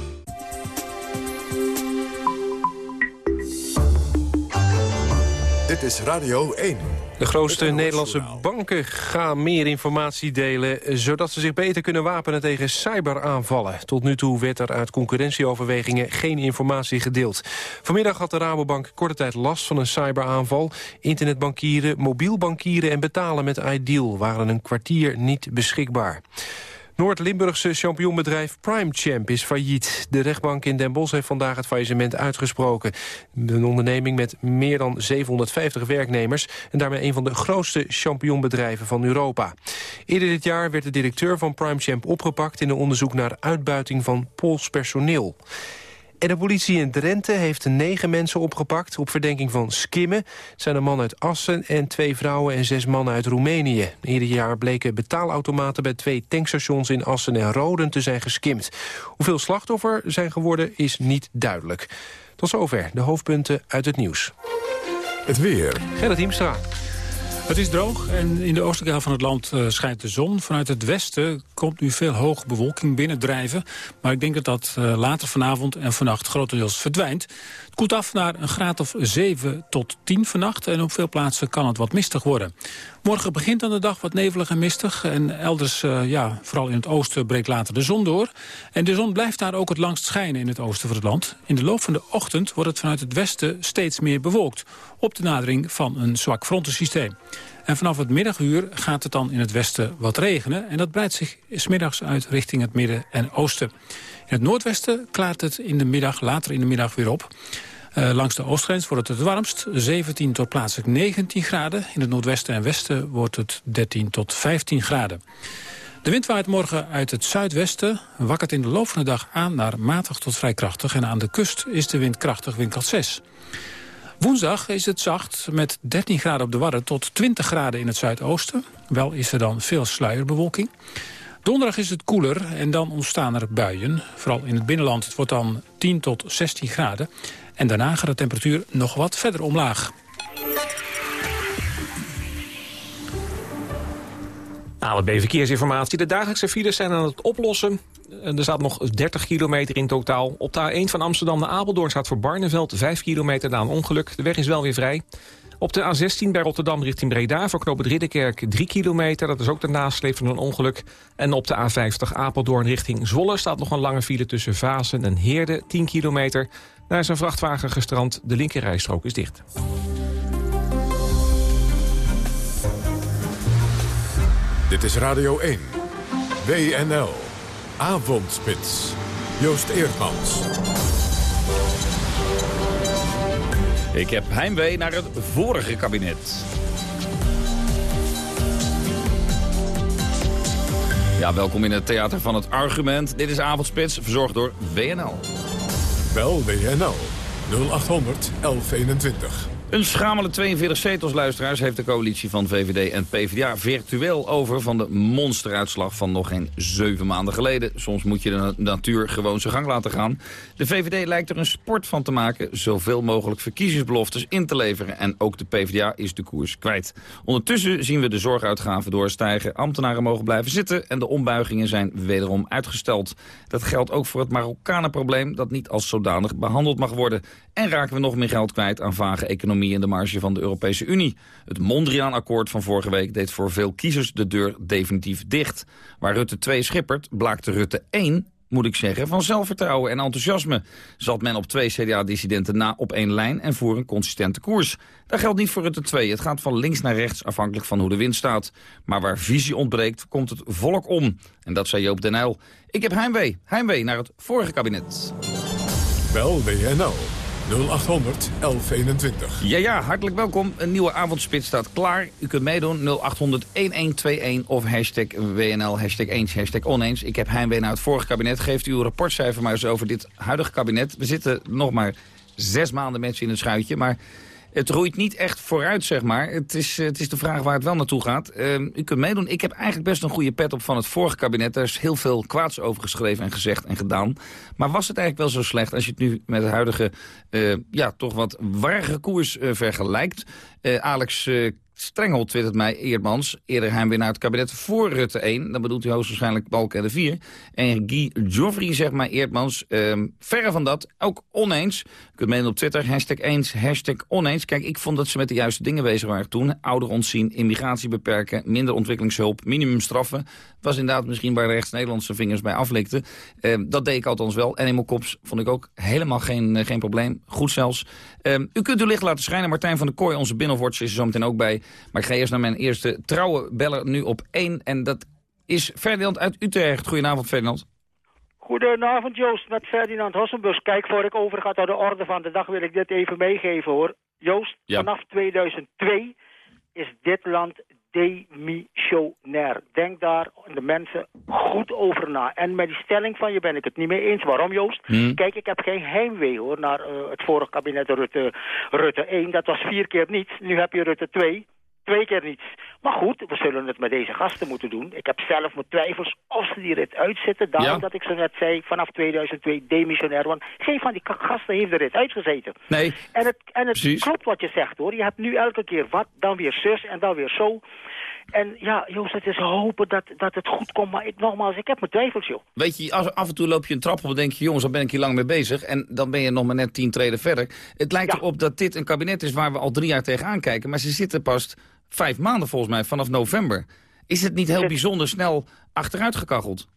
Dit is Radio 1. De grootste Nederlandse banken gaan meer informatie delen... zodat ze zich beter kunnen wapenen tegen cyberaanvallen. Tot nu toe werd er uit concurrentieoverwegingen geen informatie gedeeld. Vanmiddag had de Rabobank korte tijd last van een cyberaanval. Internetbankieren, mobiel bankieren en betalen met Ideal... waren een kwartier niet beschikbaar. Noord-Limburgse championbedrijf PrimeChamp is failliet. De rechtbank in Den Bosch heeft vandaag het faillissement uitgesproken. Een onderneming met meer dan 750 werknemers... en daarmee een van de grootste championbedrijven van Europa. Eerder dit jaar werd de directeur van PrimeChamp opgepakt... in een onderzoek naar uitbuiting van Pools personeel. En de politie in Drenthe heeft negen mensen opgepakt... op verdenking van skimmen. Het zijn een man uit Assen en twee vrouwen en zes mannen uit Roemenië. Ieder jaar bleken betaalautomaten bij twee tankstations in Assen en Roden te zijn geskimd. Hoeveel slachtoffer zijn geworden is niet duidelijk. Tot zover de hoofdpunten uit het nieuws. Het weer. Gerrit Hiemstra. Het is droog en in de oostelijke helft van het land uh, schijnt de zon. Vanuit het westen komt nu veel hoge bewolking binnendrijven. Maar ik denk dat dat uh, later vanavond en vannacht grotendeels verdwijnt. Het koelt af naar een graad of 7 tot 10 vannacht. En op veel plaatsen kan het wat mistig worden. Morgen begint dan de dag wat nevelig en mistig. En elders, uh, ja, vooral in het oosten, breekt later de zon door. En de zon blijft daar ook het langst schijnen in het oosten van het land. In de loop van de ochtend wordt het vanuit het westen steeds meer bewolkt. Op de nadering van een zwak frontensysteem. En vanaf het middaguur gaat het dan in het westen wat regenen. En dat breidt zich smiddags uit richting het midden en oosten. In het noordwesten klaart het in de middag, later in de middag weer op. Uh, langs de oostgrens wordt het het warmst, 17 tot plaatselijk 19 graden. In het noordwesten en westen wordt het 13 tot 15 graden. De wind waait morgen uit het zuidwesten, wakkert in de loop van de dag aan naar matig tot vrij krachtig. En aan de kust is de wind krachtig, windkracht 6. Woensdag is het zacht met 13 graden op de Wadden tot 20 graden in het zuidoosten. Wel is er dan veel sluierbewolking. Donderdag is het koeler en dan ontstaan er buien. Vooral in het binnenland. Het wordt dan 10 tot 16 graden. En daarna gaat de temperatuur nog wat verder omlaag. AWB Verkeersinformatie. De dagelijkse files zijn aan het oplossen. Er staat nog 30 kilometer in totaal. Op de A1 van Amsterdam naar Apeldoorn staat voor Barneveld 5 kilometer na een ongeluk. De weg is wel weer vrij. Op de A16 bij Rotterdam richting Breda voor knooppunt Ridderkerk 3 kilometer. Dat is ook de nasleep van een ongeluk. En op de A50 Apeldoorn richting Zwolle staat nog een lange file tussen Vazen en Heerde 10 kilometer. Daar is een vrachtwagen gestrand. De linkerrijstrook is dicht. Dit is Radio 1. WNL. Avondspits. Joost Eerdmans. Ik heb heimwee naar het vorige kabinet. Ja, welkom in het Theater van het Argument. Dit is Avondspits, verzorgd door WNL. Bel WNL 0800 1121. Een schamele 42 zetels, luisteraars, heeft de coalitie van VVD en PvdA virtueel over van de monsteruitslag van nog geen zeven maanden geleden. Soms moet je de natuur gewoon zijn gang laten gaan. De VVD lijkt er een sport van te maken zoveel mogelijk verkiezingsbeloftes in te leveren. En ook de PvdA is de koers kwijt. Ondertussen zien we de zorguitgaven doorstijgen, ambtenaren mogen blijven zitten en de ombuigingen zijn wederom uitgesteld. Dat geldt ook voor het Marokkanenprobleem dat niet als zodanig behandeld mag worden. En raken we nog meer geld kwijt aan vage economie in de marge van de Europese Unie. Het Mondriaan-akkoord van vorige week deed voor veel kiezers de deur definitief dicht. Waar Rutte 2 schippert, blaakte Rutte 1 moet ik zeggen, van zelfvertrouwen en enthousiasme. Zat men op twee CDA-dissidenten na op één lijn en voer een consistente koers. Dat geldt niet voor Rutte 2. Het gaat van links naar rechts, afhankelijk van hoe de wind staat. Maar waar visie ontbreekt, komt het volk om. En dat zei Joop den Uyl. Ik heb heimwee, heimwee naar het vorige kabinet. Bel WNL 0800 1121. Ja, ja, hartelijk welkom. Een nieuwe avondspit staat klaar. U kunt meedoen 0800 1121 of hashtag WNL, hashtag eens, hashtag oneens. Ik heb heimwee naar het vorige kabinet. Geeft u uw rapportcijfer maar eens over dit huidige kabinet. We zitten nog maar zes maanden mensen in het schuitje, maar... Het roeit niet echt vooruit, zeg maar. Het is, het is de vraag waar het wel naartoe gaat. Uh, u kunt meedoen. Ik heb eigenlijk best een goede pet op van het vorige kabinet. Daar is heel veel kwaads over geschreven en gezegd en gedaan. Maar was het eigenlijk wel zo slecht als je het nu met het huidige... Uh, ja, toch wat warrige koers uh, vergelijkt? Alex Strengel twittert mij Eerdmans. Eerder heimwee naar het kabinet voor Rutte 1. Dan bedoelt hij hoogstwaarschijnlijk Balken de 4. En Guy Joffrey zegt mij Eerdmans. Uh, verre van dat, ook oneens. U kunt meenemen op Twitter, hashtag eens, hashtag oneens. Kijk, ik vond dat ze met de juiste dingen bezig waren toen. Ouder ontzien, immigratie beperken, minder ontwikkelingshulp, minimumstraffen. Was inderdaad misschien waar rechts Nederlandse vingers bij aflikten. Uh, dat deed ik althans wel. En kops vond ik ook helemaal geen, uh, geen probleem. Goed zelfs. Uh, u kunt uw licht laten schijnen. Martijn van der Kooi, onze binnenwatcher, is er zo meteen ook bij. Maar ik ga eerst naar mijn eerste trouwe beller nu op één. En dat is Ferdinand uit Utrecht. Goedenavond, Ferdinand. Goedenavond, Joost, met Ferdinand Hossenbus. Kijk, voor ik overga tot de orde van de dag wil ik dit even meegeven, hoor. Joost, ja. vanaf 2002 is dit land demissionair. Denk daar de mensen goed over na. En met die stelling van je ben ik het niet mee eens. Waarom, Joost? Hmm. Kijk, ik heb geen heimwee hoor naar uh, het vorige kabinet Rutte, Rutte 1. Dat was vier keer niets. Nu heb je Rutte 2. Twee keer niets. Maar goed, we zullen het met deze gasten moeten doen. Ik heb zelf mijn twijfels of ze die rit uitzitten. Daarom Ja. dat ik zo net zei, vanaf 2002 demissionair. Want geen van die gasten heeft er rit uitgezeten. Nee, En het, en het Precies. klopt wat je zegt hoor. Je hebt nu elke keer wat, dan weer zus en dan weer zo. En ja, Joost, het is hopen dat, dat het goed komt. Maar ik, nogmaals, ik heb mijn twijfels, joh. Weet je, af, af en toe loop je een trap op en denk je... jongens, dan ben ik hier lang mee bezig. En dan ben je nog maar net tien treden verder. Het lijkt erop dat dit een kabinet is waar we al drie jaar tegenaan kijken. Maar ze zitten pas vijf maanden volgens mij, vanaf november. Is het niet heel bijzonder snel achteruit gekacheld?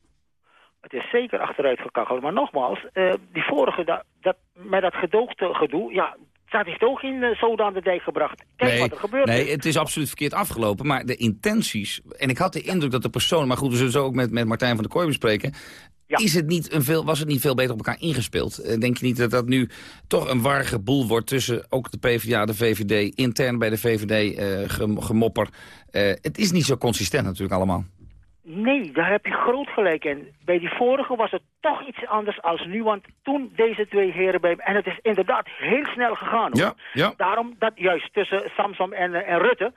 Het is zeker achteruit gekacheld. Maar nogmaals, eh, die vorige, dat, dat, met dat gedoogde gedoe... ja, dat heeft ook geen uh, aan de dijk gebracht. Kijk nee, wat er gebeurt. nee, het is absoluut verkeerd afgelopen. Maar de intenties... En ik had de indruk dat de persoon... Maar goed, we zullen zo ook met, met Martijn van der Kooi bespreken. Is het niet een veel, was het niet veel beter op elkaar ingespeeld? Eh, denk je niet dat dat nu toch een warrige boel wordt... tussen ook de PvdA, de VVD, intern bij de VVD eh, gem- gemopper? Eh, het is niet zo consistent natuurlijk allemaal. Nee, daar heb je groot gelijk in. Bij die vorige was het toch iets anders als nu. Want toen deze twee heren bij... En het is inderdaad heel snel gegaan. Hoor. Ja, ja. Daarom dat juist tussen Samsom en, eh, en Rutte...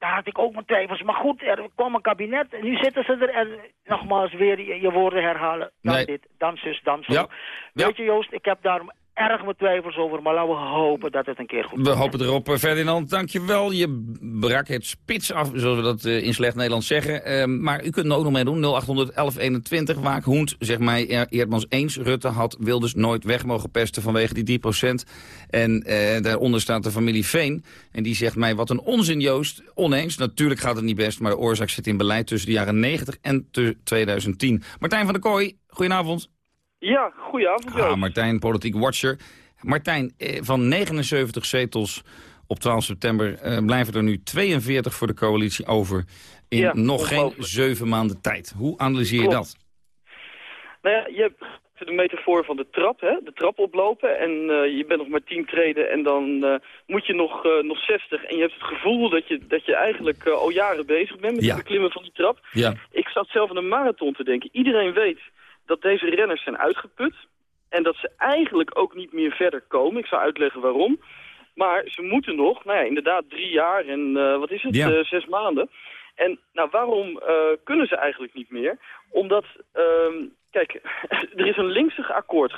Daar had ik ook mijn twijfels. Maar goed, er kwam een kabinet. En nu zitten ze er. En nogmaals weer je, je woorden herhalen. Dan Nee. dit, dan zus, dan zo. Ja. Weet je Joost, ik heb daarom erg mijn twijfels over. Maar laten we hopen dat het een keer goed We hopen erop, eh, Ferdinand. Dankjewel. Je brak het spits af, zoals we dat eh, in slecht Nederlands zeggen. Ehm, maar u kunt er ook nog meedoen. 0800 1121. Waak Hoend zegt mij Eerdmans eens. Rutte had Wilders nooit weg mogen pesten vanwege die 10%. En eh, daaronder staat de familie Veen. En die zegt mij, wat een onzin Joost. Oneens, natuurlijk gaat het niet best. Maar de oorzaak zit in beleid tussen de jaren 90 en te- 2010. Martijn van der Kooi, goedenavond. Ja, goedenavond. Ah, Martijn, politiek watcher. Martijn, eh, van 79 zetels op 12 september eh, blijven er nu 42 voor de coalitie over. In Ja, nog geen zeven maanden tijd. Hoe analyseer je Klopt. dat? Nou ja, je hebt de metafoor van de trap, hè? de trap oplopen en eh, je bent nog maar 10 treden en dan eh, moet je nog, eh, nog 60 en je hebt het gevoel dat je, dat je eigenlijk al jaren bezig bent met Ja. het beklimmen van die trap. Ja. Ik zat zelf aan een marathon te denken. Iedereen weet dat deze renners zijn uitgeput en dat ze eigenlijk ook niet meer verder komen. Ik zal uitleggen waarom. Maar ze moeten nog, nou ja, inderdaad drie jaar en eh, wat is het, Ja. Eh, zes maanden. En nou, waarom eh, kunnen ze eigenlijk niet meer? Omdat, ehm, kijk, er is een linksig akkoord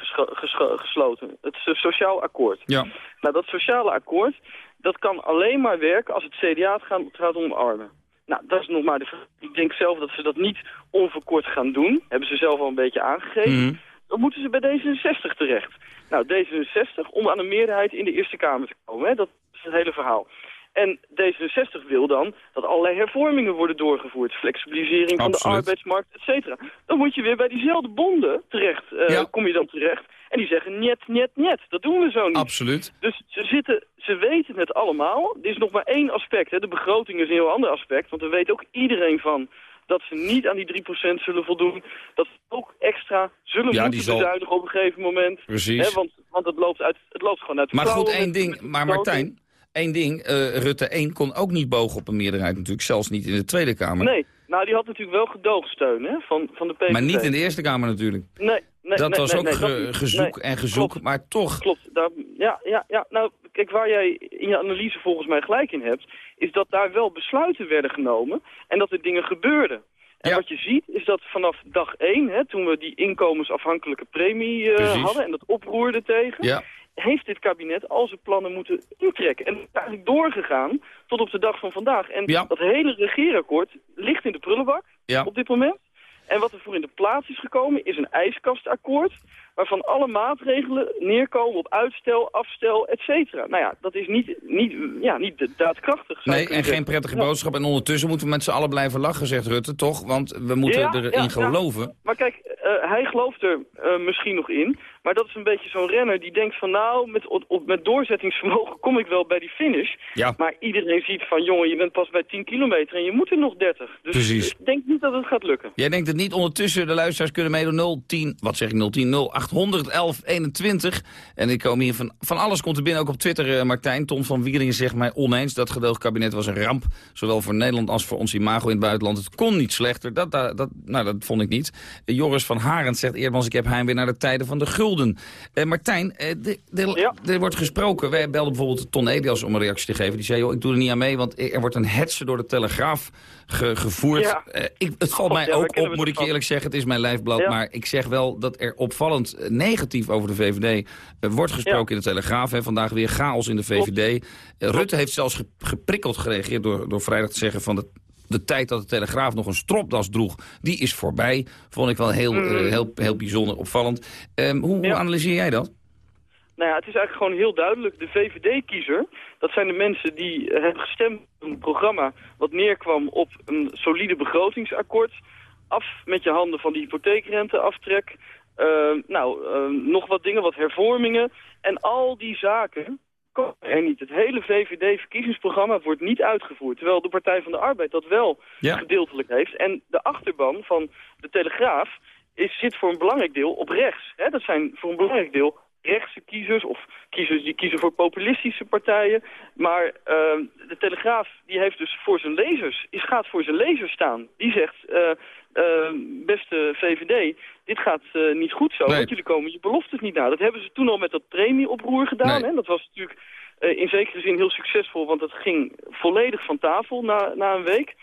gesloten. Het so- sociaal akkoord. Ja. Nou, dat sociale akkoord, dat kan alleen maar werken als het CDA het gaat, het gaat omarmen. Nou, dat is nog maar de vraag. Ik denk zelf dat ze dat niet onverkort gaan doen. Hebben ze zelf al een beetje aangegeven. Mhm. Dan moeten ze bij D66 terecht. Nou, D66 om aan een meerderheid in de Eerste Kamer te komen. Hè? Dat is het hele verhaal. En D66 wil dan dat allerlei hervormingen worden doorgevoerd. Flexibilisering van de arbeidsmarkt, et cetera. Dan moet je weer bij diezelfde bonden terecht, eh, Ja. kom je dan terecht. En die zeggen, net, net, net. Dat doen we zo niet. Absoluut. Dus ze, zitten, ze weten het allemaal. Er is nog maar één aspect. Hè. De begroting is een heel ander aspect. Want er weet ook iedereen van dat ze niet aan die 3% zullen voldoen. Dat ze ook extra zullen Ja, moeten zal- bezuinigen op een gegeven moment. Precies. Hè, want want het, loopt uit, het loopt gewoon uit de Maar goed, één ding. Maar Martijn, één ding. eh, Rutte 1 kon ook niet bogen op een meerderheid natuurlijk. Zelfs niet in de Tweede Kamer. Nee, nou die had natuurlijk wel gedoogsteun hè, van, van de PVV. Maar niet in de Eerste Kamer natuurlijk. Nee, nee, dat nee, was nee, ook ge- dat gezoek en gezoek, klopt. maar toch. Klopt, daar, ja, ja, ja. Nou, kijk, waar jij in je analyse volgens mij gelijk in hebt... is dat daar wel besluiten werden genomen en dat er dingen gebeurden. En wat je ziet is dat vanaf dag één, hè, toen we die inkomensafhankelijke premie eh, hadden... en dat oproerde tegen... Ja. Heeft dit kabinet al zijn plannen moeten intrekken. En dat is eigenlijk doorgegaan tot op de dag van vandaag. En dat hele regeerakkoord ligt in de prullenbak Ja. op dit moment. En wat er voor in de plaats is gekomen is een ijskastakkoord... waarvan alle maatregelen neerkomen op uitstel, afstel, et cetera. Nou ja, dat is niet, niet, ja, niet daadkrachtig. Nee, en geen prettige Ja. boodschap. En ondertussen moeten we met z'n allen blijven lachen, zegt Rutte, toch? Want we moeten Ja, erin ja, ja. geloven. Maar kijk, eh, hij gelooft er eh, misschien nog in. Maar dat is een beetje zo'n renner die denkt van... nou, met, op, met doorzettingsvermogen kom ik wel bij die finish. Ja. Maar iedereen ziet van... jongen, je bent pas bij 10 kilometer en je moet er nog 30. Dus Precies. ik denk niet dat het gaat lukken. Jij denkt het niet. Ondertussen, de luisteraars kunnen meedoen 010, wat zeg ik 010, 0800 1121. En ik kom hier van, van alles komt er binnen, ook op Twitter, eh, Martijn. Tom van Wieringen zegt mij oneens. Dat gedoogkabinet was een ramp, zowel voor Nederland als voor ons imago in het buitenland. Het kon niet slechter, dat, dat, dat, nou, dat vond ik niet. Eh, Joris van Harend zegt eerder, ik heb heimwee naar de tijden van de gulden. Eh, Martijn, eh, de- de- er wordt gesproken. Wij belden bijvoorbeeld Ton Elias om een reactie te geven. Die zei, joh, ik doe er niet aan mee, want er wordt een hetze door de Telegraaf ge- gevoerd. Ja. Eh, ik, het valt God, mij ja, ook op, moet ik je eerlijk zeggen. Het is mijn lijfblad, maar ik zeg wel dat er opvallend negatief over de VVD eh, wordt gesproken in de Telegraaf. Hè. Vandaag weer chaos in de VVD. Eh, Rutte heeft zelfs ge- geprikkeld gereageerd door, door vrijdag te zeggen van... De, de tijd dat de Telegraaf nog een stropdas droeg, die is voorbij. Vond ik wel heel, Mm. eh, heel, heel bijzonder opvallend. Ehm, hoe, hoe analyseer jij dat? Nou ja, het is eigenlijk gewoon heel duidelijk. De VVD-kiezer, dat zijn de mensen die hebben gestemd op een programma... wat neerkwam op een solide begrotingsakkoord. Af met je handen van die hypotheekrenteaftrek. Eh, nou, eh, nog wat dingen, wat hervormingen. En al die zaken komen er niet. Het hele VVD-verkiezingsprogramma wordt niet uitgevoerd. Terwijl de Partij van de Arbeid dat wel Ja. gedeeltelijk heeft. En de achterban van de Telegraaf is, zit voor een belangrijk deel op rechts. Hè? Dat zijn voor een belangrijk deel rechtse kiezers of kiezers die kiezen voor populistische partijen. Maar eh, de Telegraaf die heeft dus voor zijn lezers, die gaat voor zijn lezers staan. Die zegt, eh, beste VVD, dit gaat eh, niet goed zo, Nee. want jullie komen je beloftes niet na. Dat hebben ze toen al met dat premieoproer gedaan. Nee. Hè? Dat was natuurlijk eh, in zekere zin heel succesvol, want dat ging volledig van tafel na, na een week.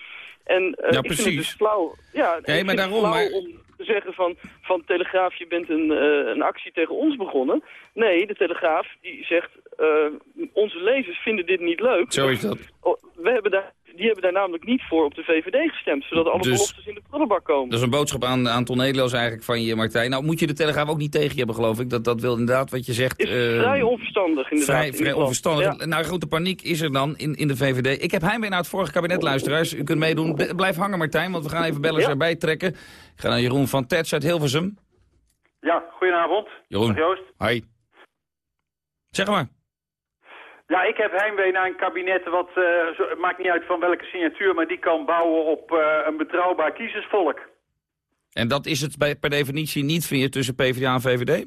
En eh, Ja, ik vind het dus flauw, ja, Nee, maar het daarom, flauw maar- om te zeggen van, van Telegraaf, je bent een, een actie tegen ons begonnen. Nee, de Telegraaf die zegt, onze lezers vinden dit niet leuk. Zo is dat. Oh, We hebben daar, die hebben daar namelijk niet voor op de VVD gestemd, zodat alle Dus- beloftes in de prullenbak komen. Dat is een boodschap aan, aan Ton Nederlands eigenlijk van je, Martijn. Nou, moet je de Telegraaf ook niet tegen je hebben, geloof ik. Dat, dat wil inderdaad wat je zegt... Is eh, vrij onverstandig inderdaad. Vrij, in onverstandig. Ja. Nou, grote paniek is er dan in, in de VVD. Ik heb heimwee naar het vorige kabinet, luisteraars. U kunt meedoen. B- blijf hangen, Martijn, want we gaan even bellers Ja. erbij trekken. Ik ga naar Jeroen van Tets uit Hilversum. Ja, goedenavond. Jeroen. Joost. Hi. Zeg maar. Ja, ik heb heimwee naar een kabinet wat, het maakt niet uit van welke signatuur, maar die kan bouwen op eh, een betrouwbaar kiezersvolk. En dat is het bij, per definitie niet, vind je, tussen PvdA en VVD?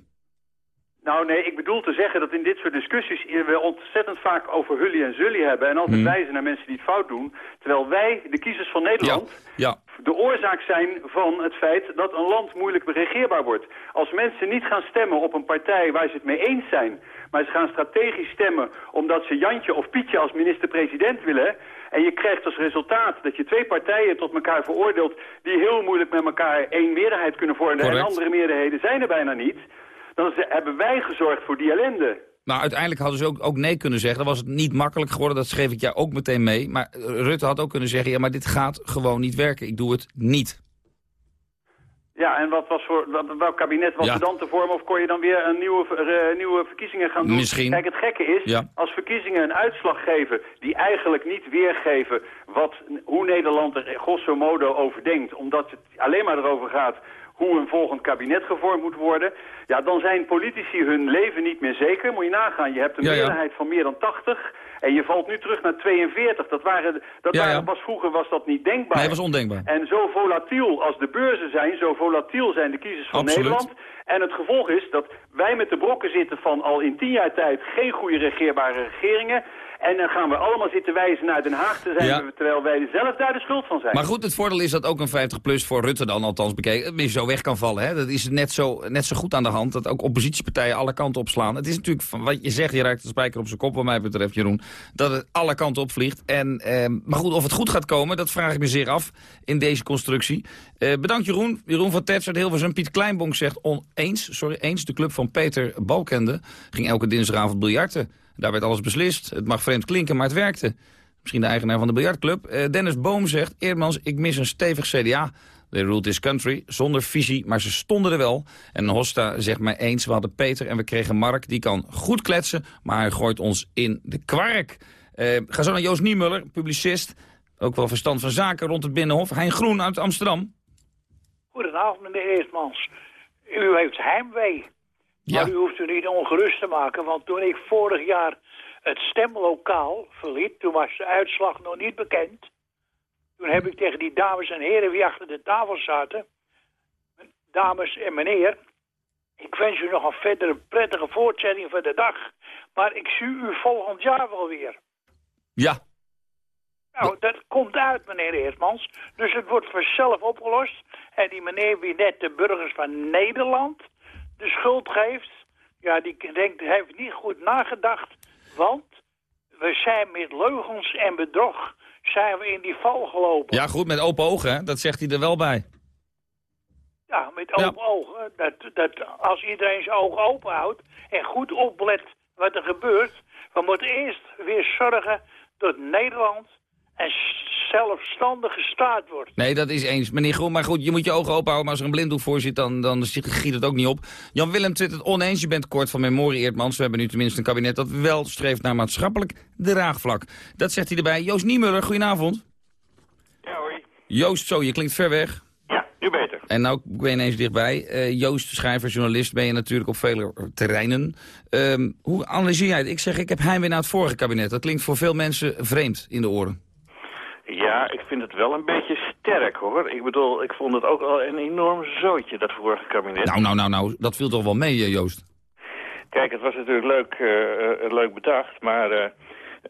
Nou nee, ik bedoel te zeggen dat in dit soort discussies we ontzettend vaak over hully en zully hebben en altijd Hmm. wijzen naar mensen die het fout doen. Terwijl wij, de kiezers van Nederland, Ja. de oorzaak zijn van het feit dat een land moeilijk beregeerbaar wordt. Als mensen niet gaan stemmen op een partij waar ze het mee eens zijn, maar ze gaan strategisch stemmen omdat ze Jantje of Pietje als minister-president willen, en je krijgt als resultaat dat je twee partijen tot elkaar veroordeelt die heel moeilijk met elkaar één meerderheid kunnen vormen en andere meerderheden zijn er bijna niet, dan hebben wij gezorgd voor die ellende. Nou, uiteindelijk hadden ze ook, ook nee kunnen zeggen. Dan was het niet makkelijk geworden, dat schreef ik jou ook meteen mee. Maar eh, Rutte had ook kunnen zeggen, ja, maar dit gaat gewoon niet werken. Ik doe het niet. Ja, en wat was voor, wat- welk kabinet was Ja. er dan te vormen? Of kon je dan weer een nieuwe, eh, nieuwe verkiezingen gaan doen? Misschien. Kijk, het gekke is, Ja. als verkiezingen een uitslag geven die eigenlijk niet weergeven wat, hoe Nederland er grosso modo over denkt, omdat het alleen maar erover gaat hoe een volgend kabinet gevormd moet worden. Ja, dan zijn politici hun leven niet meer zeker. Moet je nagaan, je hebt een ja. meerderheid van meer dan 80 en je valt nu terug naar 42. Dat waren, dat Ja, ja. waren pas vroeger was dat niet denkbaar. Nee, was ondenkbaar. En zo volatiel als de beurzen zijn, zo volatiel zijn de kiezers van Absoluut. Nederland. En het gevolg is dat wij met de brokken zitten van al in tien jaar tijd geen goede regeerbare regeringen. En dan gaan we allemaal zitten wijzen naar Den Haag te zijn, Ja. terwijl wij zelf daar de schuld van zijn. Maar goed, het voordeel is dat ook een 50PLUS voor Rutte dan althans bekeken... zo weg kan vallen. Hè? Dat is net zo, net zo goed aan de hand dat ook oppositiepartijen alle kanten opslaan. Het is natuurlijk, van wat je zegt, je raakt de spijker op zijn kop wat mij betreft, Jeroen... dat het alle kanten opvliegt. En, eh, maar goed, of het goed gaat komen, dat vraag ik me zeer af in deze constructie. Eh, bedankt Jeroen. Jeroen van Tets uit Hilversum. Piet Kleinbonk zegt oneens, sorry, eens. De club van Peter Balkende ging elke dinsdagavond biljarten. Daar werd alles beslist. Het mag vreemd klinken, maar het werkte. Misschien de eigenaar van de biljartclub. Eh, Dennis Boom zegt, Eerdmans, ik mis een stevig CDA. They ruled this country, zonder visie, maar ze stonden er wel. En Hosta zegt mij eens, we hadden Peter en we kregen Mark. Die kan goed kletsen, maar hij gooit ons in de kwark. Eh, ga zo naar Joost Niemuller, publicist. Ook wel verstand van zaken rond het Binnenhof. Hein Groen uit Amsterdam. Goedenavond, meneer Eerstmans. U heeft heimwee. Maar u hoeft u niet ongerust te maken, want toen ik vorig jaar het stemlokaal verliet, toen was de uitslag nog niet bekend. Toen heb ik tegen die dames en heren die achter de tafel zaten, dames en meneer, ik wens u nog een verdere prettige voortzetting van de dag, maar ik zie u volgend jaar wel weer. Ja, Nou, dat komt uit, meneer Eertmans. Dus het wordt vanzelf opgelost. En die meneer wie net de burgers van Nederland de schuld geeft... ja, die denkt, heeft niet goed nagedacht. Want we zijn met leugens en bedrog zijn we in die val gelopen. ja goed, met open ogen, hè? dat zegt hij er wel bij. Ja, met open ogen. Dat, dat als iedereen zijn ogen open houdt en goed oplet wat er gebeurt... we moeten eerst weer zorgen dat Nederland een zelfstandige staat wordt. Nee, dat is eens. Meneer Groen, maar goed, je moet je ogen open houden. Maar als er een blinddoek voor zit, dan, dan giet het ook niet op. Jan Willem zit het oneens. Je bent kort van memorie, Eertmans. We hebben nu tenminste een kabinet dat wel streeft naar maatschappelijk draagvlak. Dat zegt hij erbij. Joost Niemuller, goedenavond. Ja hoor. Joost, zo, je klinkt ver weg. Ja, nu beter. En nou ben je ineens dichtbij. Eh, Joost, schrijver, journalist, ben je natuurlijk op vele terreinen. Ehm, hoe analyseer jij het? Ik zeg, ik heb heimwee naar het vorige kabinet. Dat klinkt voor veel mensen vreemd in de oren. Ja, ik vind het wel een beetje sterk hoor. Ik bedoel, ik vond het ook al een enorm zootje, dat vorige kabinet. Nou, nou, nou, nou, dat viel toch wel mee, eh, Joost? Kijk, het was natuurlijk leuk, eh, eh, leuk bedacht, maar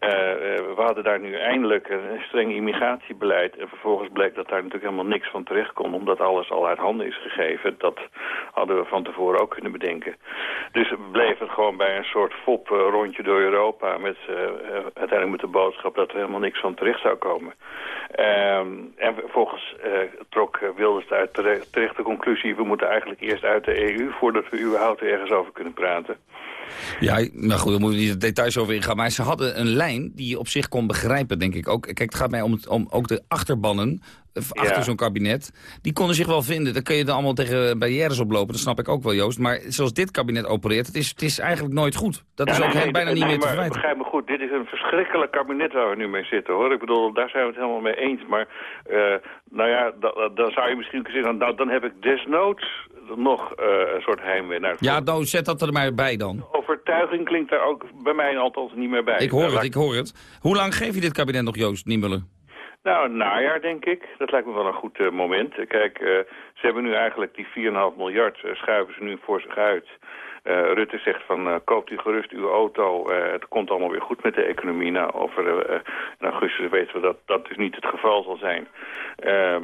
we hadden daar nu eindelijk een streng immigratiebeleid. En vervolgens bleek dat daar natuurlijk helemaal niks van terecht kon, omdat alles al uit handen is gegeven. Dat hadden we van tevoren ook kunnen bedenken. Dus we bleven gewoon bij een soort fop eh, rondje door Europa met eh, eh, uiteindelijk met de boodschap dat er helemaal niks van terecht zou komen. Ehm, en vervolgens eh, trok eh, Wilders terecht, terecht de conclusie... we moeten eigenlijk eerst uit de EU voordat we überhaupt ergens over kunnen praten. Ja, nou goed, daar moeten we niet de details over ingaan. Maar ze hadden een lijn die je op zich kon begrijpen, denk ik ook. Kijk, het gaat mij om, het, om ook de achterbannen achter Ja. zo'n kabinet. Die konden zich wel vinden. Dan kun je dan allemaal tegen barrières oplopen. Dat snap ik ook wel, Joost. Maar zoals dit kabinet opereert, het is, het is eigenlijk nooit goed. Dat is ook nee, bijna nee, niet meer te verwijten. Begrijp me goed, dit is een verschrikkelijk kabinet waar we nu mee zitten, hoor. Ik bedoel, daar zijn we het helemaal mee eens. Maar, eh, nou ja, da- dan zou je misschien kunnen zeggen... nou, dan heb ik desnoods nog eh, een soort heimwee naar Ja, nou, zet dat er maar bij dan. Overtuiging klinkt daar ook bij mij althans niet meer bij. Ik hoor het, ik hoor het. Hoe lang geef je dit kabinet nog, Joost Niemuller? Nou, een najaar denk ik. Dat lijkt me wel een goed eh, moment. Kijk, eh, ze hebben nu eigenlijk die 4,5 miljard eh, schuiven ze nu voor zich uit. Rutte zegt van koopt u gerust uw auto, het komt allemaal weer goed met de economie. Nou, over in augustus weten we dat dat dus niet het geval zal zijn. Uh,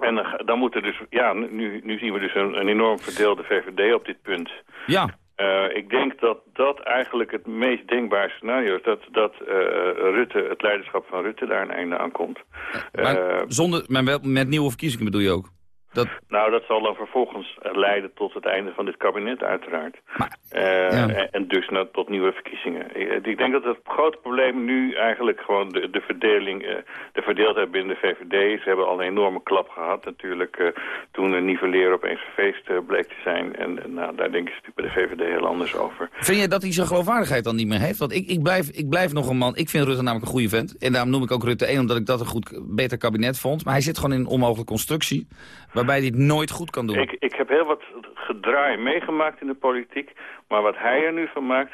en dan moet er dus, ja, nu, nu zien we dus een enorm verdeelde VVD op dit punt. Ja. Uh, ik denk dat dat eigenlijk het meest denkbare scenario is. Dat, dat uh, Rutte, het leiderschap van Rutte daar een einde aan komt. Maar, zonder, maar wel met nieuwe verkiezingen bedoel je ook? Dat... Nou, dat zal dan vervolgens leiden tot het einde van dit kabinet uiteraard. Maar, uh, ja. en, dus naar, tot nieuwe verkiezingen. Ik, ik, denk dat het grote probleem nu eigenlijk gewoon de, de verdeling, uh, de verdeeldheid binnen de VVD. Ze hebben al een enorme klap gehad natuurlijk uh, toen een nivelleren opeens een feest bleek te zijn. En nou, daar denken ze natuurlijk bij de VVD heel anders over. Vind je dat hij zijn geloofwaardigheid dan niet meer heeft? Want ik, ik, blijf, ik blijf nog een man, ik vind Rutte namelijk een goede vent. En daarom noem ik ook Rutte 1, omdat ik dat een goed, beter kabinet vond. Maar hij zit gewoon in een onmogelijke constructie. Waarbij hij het nooit goed kan doen. Ik, ik heb heel wat gedraai meegemaakt in de politiek. Maar wat hij er nu van maakt...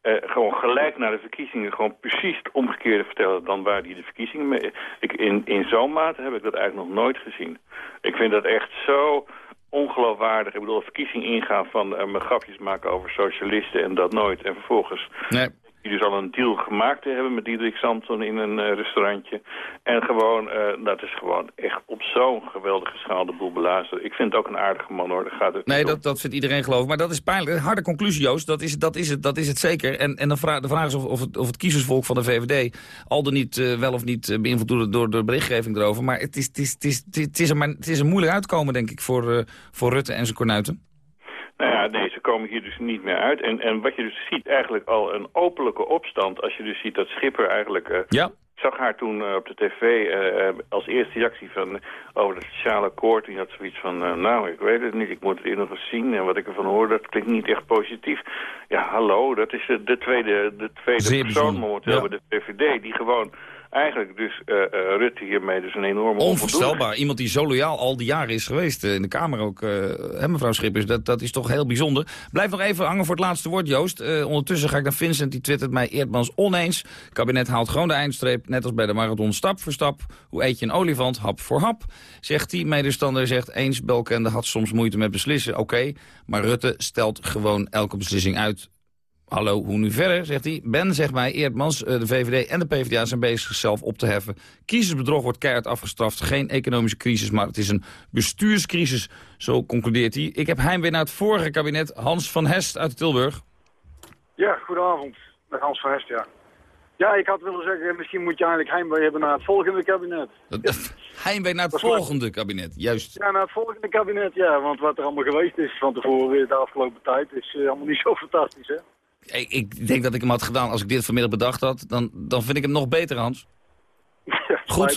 eh, gewoon gelijk naar de verkiezingen, gewoon precies het omgekeerde vertellen dan waar hij de verkiezingen mee... Ik, in, in zo'n mate heb ik dat eigenlijk nog nooit gezien. Ik vind dat echt zo ongeloofwaardig. Ik bedoel, verkiezing ingaan van eh, me grapjes maken over socialisten en dat nooit. En vervolgens Nee. Die dus al een deal gemaakt hebben met Diederik Samson in een eh, restaurantje. En gewoon, eh, dat is gewoon echt op zo'n geweldige schaal de boel belazeren. Ik vind het ook een aardige man hoor, daar gaat het Nee, dat, dat vindt iedereen geloof ik. Maar dat is pijnlijk. Harde conclusie, Joost. Dat is, dat is, het, dat is het zeker. En, en de, vraag, de vraag is of, of, het, of het kiezersvolk van de VVD... al dan niet eh, wel of niet beïnvloed door, door, de berichtgeving erover. Maar het is, het is, het is, het is, een, het is een moeilijk uitkomen, denk ik, voor, voor Rutte en zijn kornuiten. Nou ja, nee, ze komen hier dus niet meer uit. En, en wat je dus ziet, eigenlijk al een openlijke opstand... als je dus ziet dat Schipper eigenlijk... eh, Ja. Ik zag haar toen eh, op de tv eh, als eerste reactie van, over het sociale akkoord. Die had zoiets van, nou, ik weet het niet, ik moet het eerst nog eens zien. En wat ik ervan hoor, dat klinkt niet echt positief. Ja, hallo, dat is de, de tweede, de tweede Zeer persoon bijzonder, momenteel ja. bij de VVD... die gewoon eigenlijk dus eh, eh, Rutte hiermee dus een enorme Onvoorstelbaar. Iemand die zo loyaal al die jaren is geweest. eh, in de Kamer ook, hè, mevrouw Schippers. Dat, dat is toch heel bijzonder. Blijf nog even hangen voor het laatste woord, Joost. Ondertussen ga ik naar Vincent. Die twittert mij Eerdmans oneens. Kabinet haalt gewoon de eindstreep. Net als bij de marathon stap voor stap. Hoe eet je een olifant? Hap voor hap. Zegt die medestander. Zegt eens Belkende had soms moeite met beslissen. Oké, maar Rutte stelt gewoon elke beslissing uit. Hallo, hoe nu verder, zegt hij. Ben, zegt mij, Eerdmans, eh, de VVD en de PvdA zijn bezig zichzelf op te heffen. Kiezersbedrog wordt keihard afgestraft. Geen economische crisis, maar het is een bestuurscrisis. Zo concludeert hij. Ik heb heimwee naar het vorige kabinet. Hans van Hest uit Tilburg. Ja, goedenavond. Met Hans van Hest, ja. Ja, ik had willen zeggen, misschien moet je eigenlijk heimwee hebben naar het volgende kabinet. Heimwee naar het volgende kabinet, juist. Ja, naar het volgende kabinet, ja. Want wat er allemaal geweest is van tevoren de afgelopen tijd is eh, allemaal niet zo fantastisch, hè? Ik, ik denk dat ik hem had gedaan als ik dit vanmiddag bedacht had. Dan, dan vind ik hem nog beter, Hans. Goed.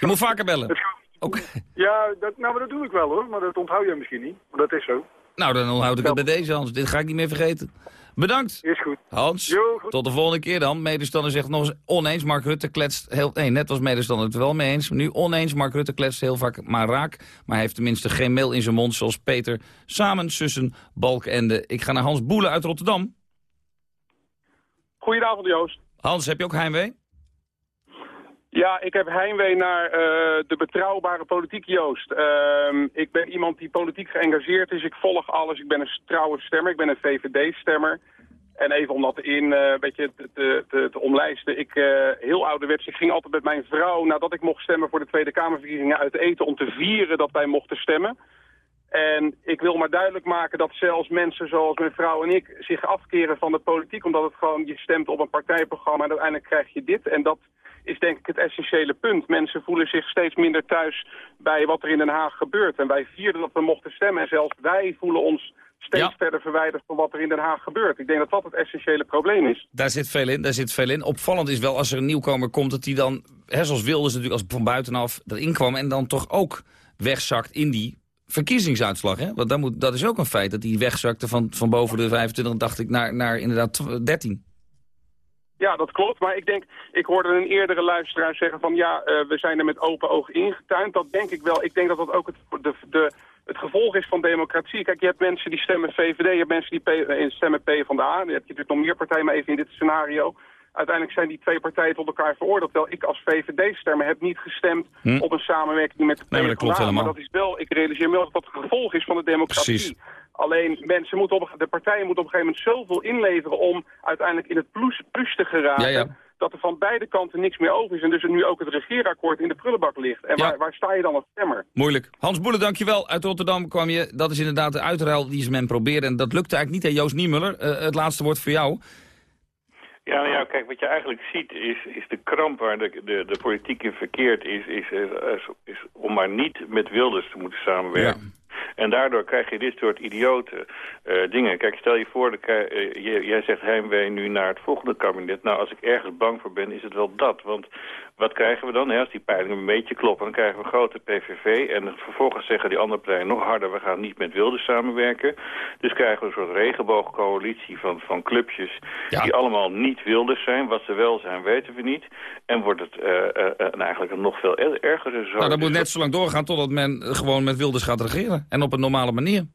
Je moet vaker bellen. Oké. Ja, dat, nou, maar dat doe ik wel hoor. Maar dat onthoud je misschien niet. Maar dat is zo. Nou, dan onthoud ik het bij deze, Hans. Dit ga ik niet meer vergeten. Bedankt. Is goed. Hans, tot de volgende keer dan. Medestander zegt nog eens oneens. Mark Rutte kletst heel... Nee, net was medestander het wel mee eens. Nu oneens. Mark Rutte kletst heel vaak maar raak. Maar hij heeft tenminste geen mail in zijn mond zoals Peter. Samen, Sussen, Balkenende. Ik ga naar Hans Boelen uit Rotterdam. Goedenavond Joost. Hans, heb je ook heimwee? Ja, ik heb heimwee naar eh, de betrouwbare politiek, Joost. Ehm, ik ben iemand die politiek geëngageerd is. Ik volg alles. Ik ben een trouwe stemmer. Ik ben een VVD-stemmer. En even om dat in eh, een beetje te, te, te, te omlijsten. Ik, eh, heel ouderwets, ik ging altijd met mijn vrouw, nadat ik mocht stemmen voor de Tweede Kamerverkiezingen, uit eten om te vieren dat wij mochten stemmen. En ik wil maar duidelijk maken dat zelfs mensen zoals mijn vrouw en ik zich afkeren van de politiek. Omdat het gewoon, je stemt op een partijprogramma en uiteindelijk krijg je dit. En dat is denk ik het essentiële punt. Mensen voelen zich steeds minder thuis bij wat er in Den Haag gebeurt. En wij vierden dat we mochten stemmen. En zelfs wij voelen ons steeds verder verwijderd van wat er in Den Haag gebeurt. Ik denk dat dat het essentiële probleem is. Daar zit veel in, daar zit veel in. Opvallend is wel als er een nieuwkomer komt... dat die dan, hè, zoals Wilders natuurlijk als van buitenaf erin kwam... en dan toch ook wegzakt in die verkiezingsuitslag. Hè? Want dat, moet, dat is ook een feit, dat die wegzakte van, van boven de 25... dacht ik, naar, naar inderdaad 13. Ja, dat klopt. Maar ik denk, ik hoorde een eerdere luisteraar zeggen van ja, eh, we zijn er met open ogen ingetuind. Dat denk ik wel. Ik denk dat dat ook het, de, de, het gevolg is van democratie. Kijk, je hebt mensen die stemmen VVD, je hebt mensen die P, eh, stemmen P van de A. Dan heb je natuurlijk nog meer partijen, maar even in dit scenario. Uiteindelijk zijn die twee partijen tot elkaar veroordeeld. Wel, ik als VVD-stemmer heb niet gestemd Hm. op een samenwerking met de Nee, maar dat klopt. Maar helemaal. dat is wel, ik realiseer me wel dat dat het gevolg is van de democratie. Precies. Alleen mensen moeten op, de partijen moeten op een gegeven moment zoveel inleveren om uiteindelijk in het plus, plus te geraken. Ja, ja. Dat er van beide kanten niks meer over is. En dus er nu ook het regeerakkoord in de prullenbak ligt. En Ja. waar, waar sta je dan als stemmer? Moeilijk. Hans Boelen, dankjewel. Uit Rotterdam kwam je. Dat is inderdaad de uitruil die ze men probeerde. En dat lukte eigenlijk niet. Hè? Joost Niemuller, Eh, het laatste woord voor jou. Ja, nou ja, kijk, wat je eigenlijk ziet is, is de kramp waar de, de, de politiek in verkeerd is, is, is, is, om maar niet met Wilders te moeten samenwerken. En daardoor krijg je dit soort idiote uh, dingen. Kijk, stel je voor, de, uh, jij zegt heimwee nu naar het volgende kabinet. Nou, als ik ergens bang voor ben, is het wel dat. Want wat krijgen we dan? als die peilingen een beetje kloppen, dan krijgen we een grote PVV. En vervolgens zeggen die andere partijen nog harder, we gaan niet met wilde samenwerken. Dus krijgen we een soort regenboogcoalitie van, van clubjes die allemaal niet wilde zijn. Wat ze wel zijn, weten we niet. En wordt het uh, uh, eigenlijk een nog veel erger. Zo. Nou, dat moet net zo lang doorgaan totdat men gewoon met Wilders gaat regeren. En op een normale manier.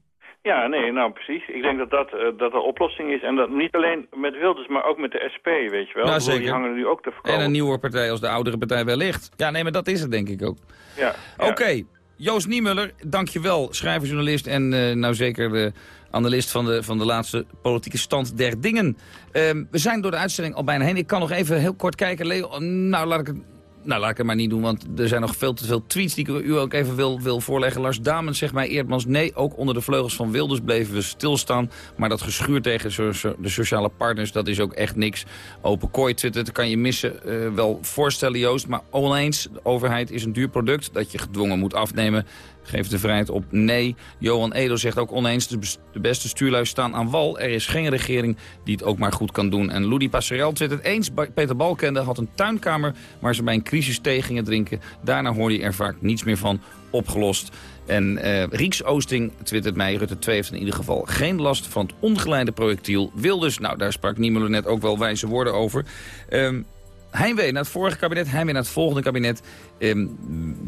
Ja, nee, nou precies. Ik denk dat dat, uh, dat de oplossing is. En dat niet alleen met Wilders, maar ook met de SP, weet je wel. Zeker. Die hangen er nu ook te voorkomen. En een nieuwe partij als de oudere partij wellicht. Ja, nee, maar dat is het denk ik ook. Ja. Oké, Joost Niemuller, dankjewel. Schrijver, en uh, nou zeker de analist van de, van de laatste politieke stand der dingen. Uh, we zijn door de uitzending al bijna heen. Ik kan nog even heel kort kijken. Leo, nou, laat ik het nou, laat ik het maar niet doen, want er zijn nog veel te veel tweets die ik u ook even wil, wil voorleggen. Lars Damens zegt mij Eerdmans, nee, ook onder de vleugels van Wilders bleven we stilstaan. Maar dat geschuur tegen de sociale partners, dat is ook echt niks. Open kooi Twitter, dat kan je missen. Uh, wel voorstellen, Joost, maar oneens. De overheid is een duur product dat je gedwongen moet afnemen geeft de vrijheid op nee. Johan Edo zegt ook oneens, de beste stuurlui staan aan wal. Er is geen regering die het ook maar goed kan doen. En Ludi Passerel twittert eens, Peter Balkende had een tuinkamer... waar ze bij een crisis thee gingen drinken. Daarna hoorde je er vaak niets meer van opgelost. En uh, Rieks Oosting twittert mij, Rutte 2 heeft in ieder geval geen last van het ongeleide projectiel Wilders. Nou, daar sprak Niemelo net ook wel wijze woorden over. Um, heimwee naar het vorige kabinet, heimwee naar het volgende kabinet. Ehm,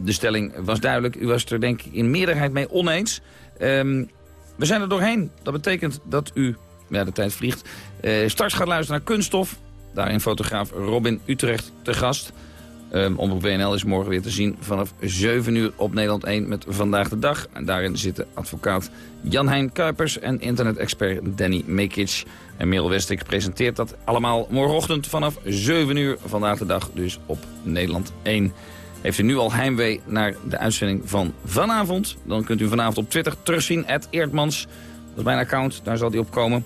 de stelling was duidelijk. U was er denk ik in meerderheid mee oneens. Um, we zijn er doorheen. Dat betekent dat u, ja de tijd vliegt, uh, straks gaat luisteren naar Kunststof. Daarin fotograaf Robin Utrecht te gast. Um, Omroep WNL is morgen weer te zien vanaf 7 uur op Nederland 1 met Vandaag de Dag. En daarin zitten advocaat Jan-Hein Kuipers en internet-expert Danny Mekic. En Merel Westik presenteert dat allemaal morgenochtend vanaf 7 uur Vandaag de Dag, dus op Nederland 1. Heeft u nu al heimwee naar de uitzending van vanavond? Dan kunt u vanavond op Twitter terugzien, Eerdmans. Dat is mijn account, daar zal die op komen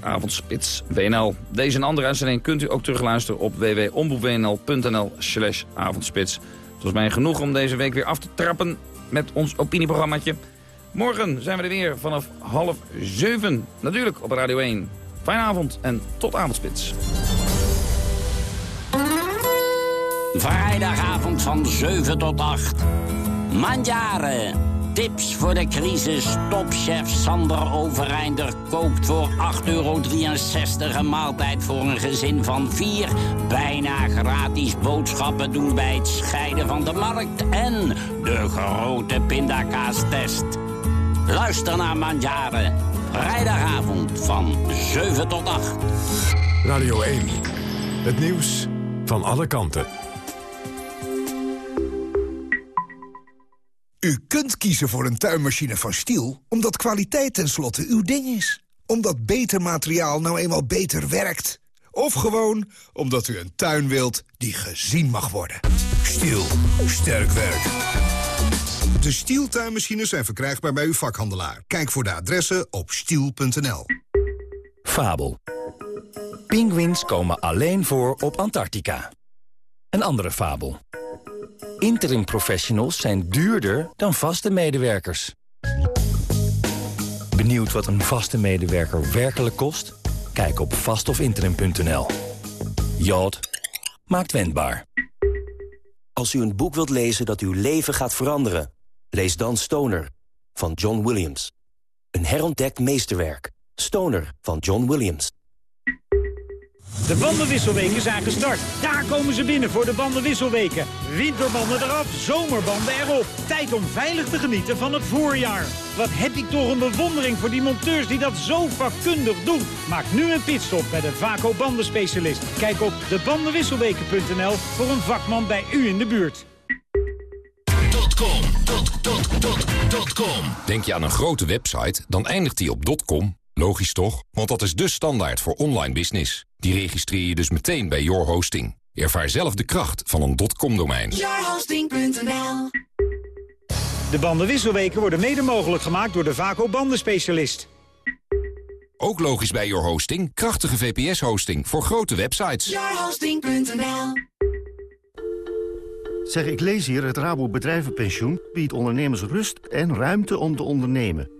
avondspits.wnl. Deze en andere uitzending kunt u ook terugluisteren op www.omroepwnl.nl slash avondspits. Het was mij genoeg om deze week weer af te trappen met ons opinieprogrammaatje. Morgen zijn we er weer vanaf half zeven. Natuurlijk op Radio 1. Fijne avond en tot avondspits. Vrijdagavond van 7 tot 8. Mandjaren. Tips voor de crisis. Topchef Sander Overeinder kookt voor 8,63 euro een maaltijd voor een gezin van vier. Bijna gratis boodschappen doen bij het scheiden van de markt. En de grote pindakaastest. Luister naar Mandjaren. Vrijdagavond van 7 tot 8. Radio 1. Het nieuws van alle kanten. U kunt kiezen voor een tuinmachine van Stiel, omdat kwaliteit tenslotte uw ding is. Omdat beter materiaal nou eenmaal beter werkt. Of gewoon omdat u een tuin wilt die gezien mag worden. Stiel. Sterk werk. De Stiel tuinmachines zijn verkrijgbaar bij uw vakhandelaar. Kijk voor de adressen op stiel.nl. Fabel. Pinguïns komen alleen voor op Antarctica. Een andere fabel. Interim professionals zijn duurder dan vaste medewerkers. Benieuwd wat een vaste medewerker werkelijk kost? Kijk op vastofinterim.nl. Jod maakt wendbaar. Als u een boek wilt lezen dat uw leven gaat veranderen... lees dan Stoner van John Williams. Een herontdekt meesterwerk. Stoner van John Williams. De bandenwisselweken zijn gestart. Daar komen ze binnen voor de bandenwisselweken. Winterbanden eraf, zomerbanden erop. Tijd om veilig te genieten van het voorjaar. Wat heb ik toch een bewondering voor die monteurs die dat zo vakkundig doen. Maak nu een pitstop bij de Vaco bandenspecialist. Kijk op debandenwisselweken.nl voor een vakman bij u in de buurt. .com, .com. Denk je aan een grote website, dan eindigt die op .com. Logisch toch? Want dat is de standaard voor online business. Die registreer je dus meteen bij Your Hosting. Ervaar zelf de kracht van een .com-domein. Yourhosting.nl De bandenwisselweken worden mede mogelijk gemaakt door de Vaco bandenspecialist. Ook logisch bij Your Hosting, krachtige VPS-hosting voor grote websites. Yourhosting.nl Zeg, ik lees hier, het Rabo Bedrijvenpensioen biedt ondernemers rust en ruimte om te ondernemen.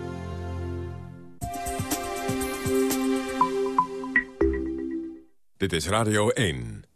Dit is Radio 1.